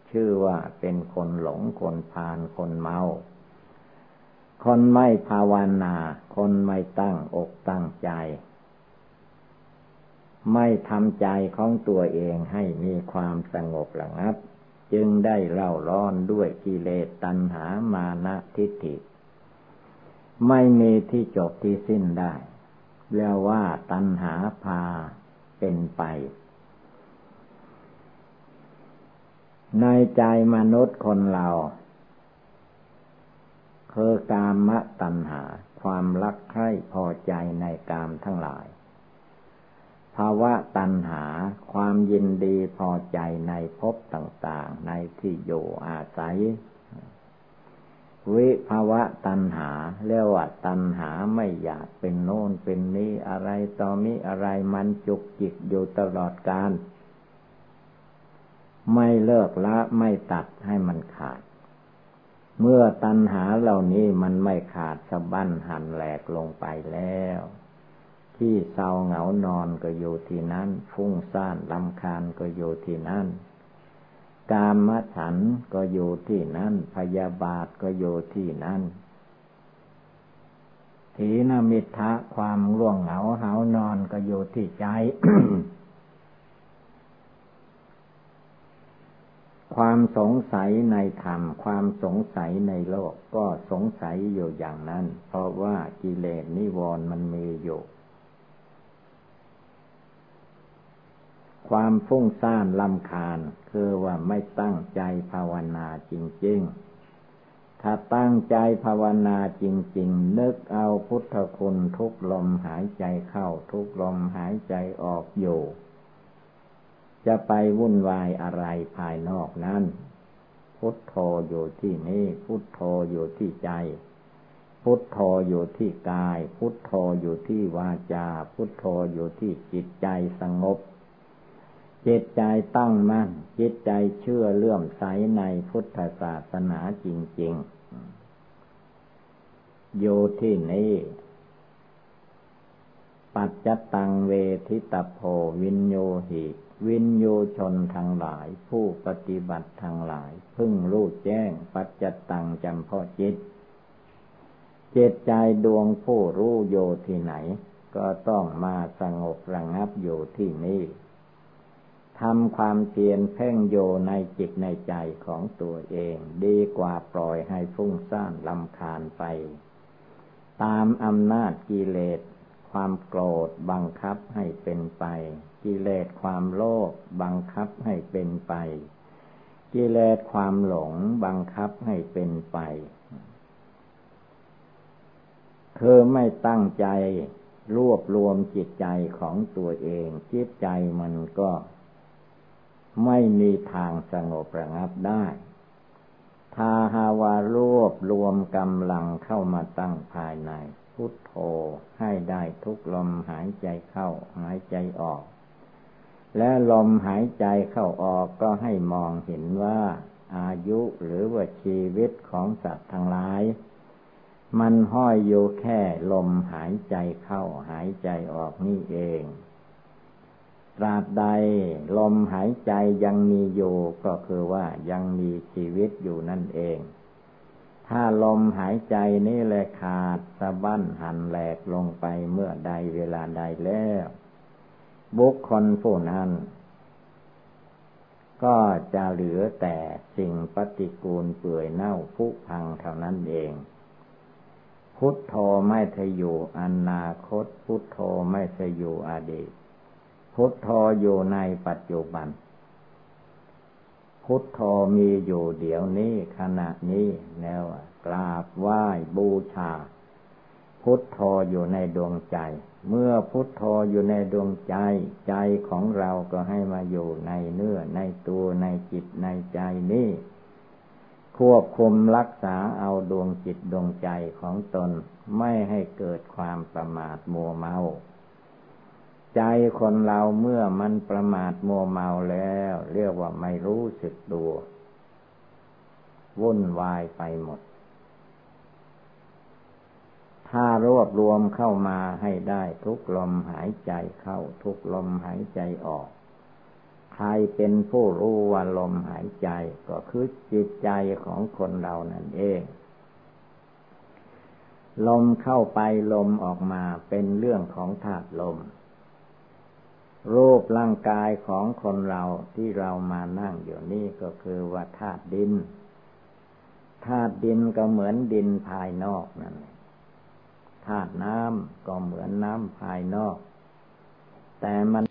S1: ชื่อว่าเป็นคนหลงคนพานคนเมาคนไม่ภาวนา คนไม่ตั้งอกตั้งใจ ไม่ทำใจของตัวเองให้มีความสงบระงับ จึงได้เล่าร้อนด้วยกิเลสตัณหามานะทิฏฐิ ไม่มีที่จบที่สิ้นได้เรียกว่าตัณหาพาเป็นไป ในใจมนุษย์คนเราคือกามตัณหา ความรักใคร่พอใจในกามทั้งหลาย ภาวะตัณหาความยินดีพอใจในภพต่างๆ ในที่อยู่อาศัย วิภาวะตัณหาเรียกว่าตัณหาไม่อยากเป็นโน่นเป็นนี้อะไรต่อมีอะไรมันจุกจิกอยู่ตลอดกาลไม่เลิกละไม่ตัดให้มันขาด เมื่อตัณหาเหล่านี้มันไม่ขาดสะบั้นหันแหลกลงไปแล้ว ที่เศร้าเหงานอนก็อยู่ที่นั้นฟุ้งซ่านลำคาญก็อยู่ที่นั่น กามฉันก็อยู่ที่นั่น พยาบาทก็อยู่ที่นั่นถีนมิทะความร่วงเหงาเหานอนก็อยู่ที่ใจ ความสงสัยในธรรม ความสงสัยในโลกก็สงสัยอยู่อย่างนั้น เพราะว่ากิเลสนิวรณ์มันมีอยู่ ความฟุ้งซ่านลำคาญ คือว่าไม่ตั้งใจภาวนาจริง ๆ ถ้าตั้งใจภาวนาจริง ๆ นึกเอาพุทธคุณทุกลมหายใจเข้าทุกลมหายใจออกอยู่ จะไปวุ่นวายอะไรภายนอกนั้น พุทโธอยู่ที่นี่พุทโธอยู่ที่ใจพุทโธอยู่ที่กาย พุทโธอยู่ที่วาจา พุทโธอยู่ที่จิตใจสงบ จิตใจตั้งมั่น จิตใจเชื่อเลื่อมใสในพุทธศาสนาจริง ๆ อยู่ที่นี่ปัจจตังเวทิตโพวินโยหิ วินโยชนทั้งหลาย ผู้ปฏิบัติทั้งหลาย พึ่งรู้แจ้ง ปัจจตังจำพ่อจิต เจตใจดวงผู้รู้โยที่ไหน ก็ต้องมาสงบระงับอยู่ที่นี่ ทำความเพียรเพ่งโยในจิตในใจของตัวเอง ดีกว่าปล่อยให้ฟุ้งซ่านลำคาญไป ตามอำนาจกิเลส ความโกรธบังคับให้เป็นไป กิเลสความโลภบังคับให้เป็นไป กิเลสความหลงบังคับให้เป็นไปคือไม่ตั้งใจรวบรวมจิตใจของตัวเอง จิตใจมันก็ ไม่มีทางสงบระงับได้ ถ้าหาวารวบรวมกำลังเข้ามาตั้งภายใน พุทโธให้ได้ทุกลมหายใจเข้าหายใจออก และลมหายใจเข้าออกก็ให้มองเห็นว่าอายุหรือว่าชีวิตของสัตว์ทั้งหลาย มันห้อยอยู่แค่ลมหายใจเข้าหายใจออกนี่เอง ตราบใดลมหายใจยังมีอยู่ก็คือว่ายังมีชีวิตอยู่นั่นเอง ถ้าลมหายใจนี่แหละขาดสะบั้นหันแหลกลงไปเมื่อใดเวลาใดแล้ว บุคคลผู้นั้นก็จะเหลือแต่สิ่งปฏิกูลเปื่อยเน่าผุพังเท่านั้นเอง พุทโธไม่ทอยู่อนาคต พุทโธไม่ทอยู่อดีต พุทโธอยู่ในปัจจุบัน พุทโธมีอยู่เดี๋ยวนี้ขณะนี้แล้วกราบไหว้บูชา พุทโธอยู่ในดวงใจ เมื่อพุทโธอยู่ในดวงใจ ใจของเราก็ให้มาอยู่ในเนื้อในตัวในจิตในใจนี้ควบคุมรักษาเอาดวงจิตดวงใจของตน ไม่ให้เกิดความประมาทมัวเมา ใจคนเราเมื่อมันประมาทมัวเมาแล้ว เรียกว่าไม่รู้สึกตัววุ่นวายไปหมด ถ้ารวบรวมเข้ามาให้ได้ทุกลมหายใจเข้า ทุกลมหายใจออก ใครเป็นผู้รู้ว่าลมหายใจก็คือจิตใจของคนเรานั่นเองลมเข้าไปลมออกมาเป็นเรื่องของธาตุลม รูปร่างกายของคนเราที่เรามานั่งอยู่นี่ก็คือว่าธาตุดินธาตุดินก็เหมือนดินภายนอกนั่นธาตุน้ำก็เหมือนน้ำภายนอก แต่มัน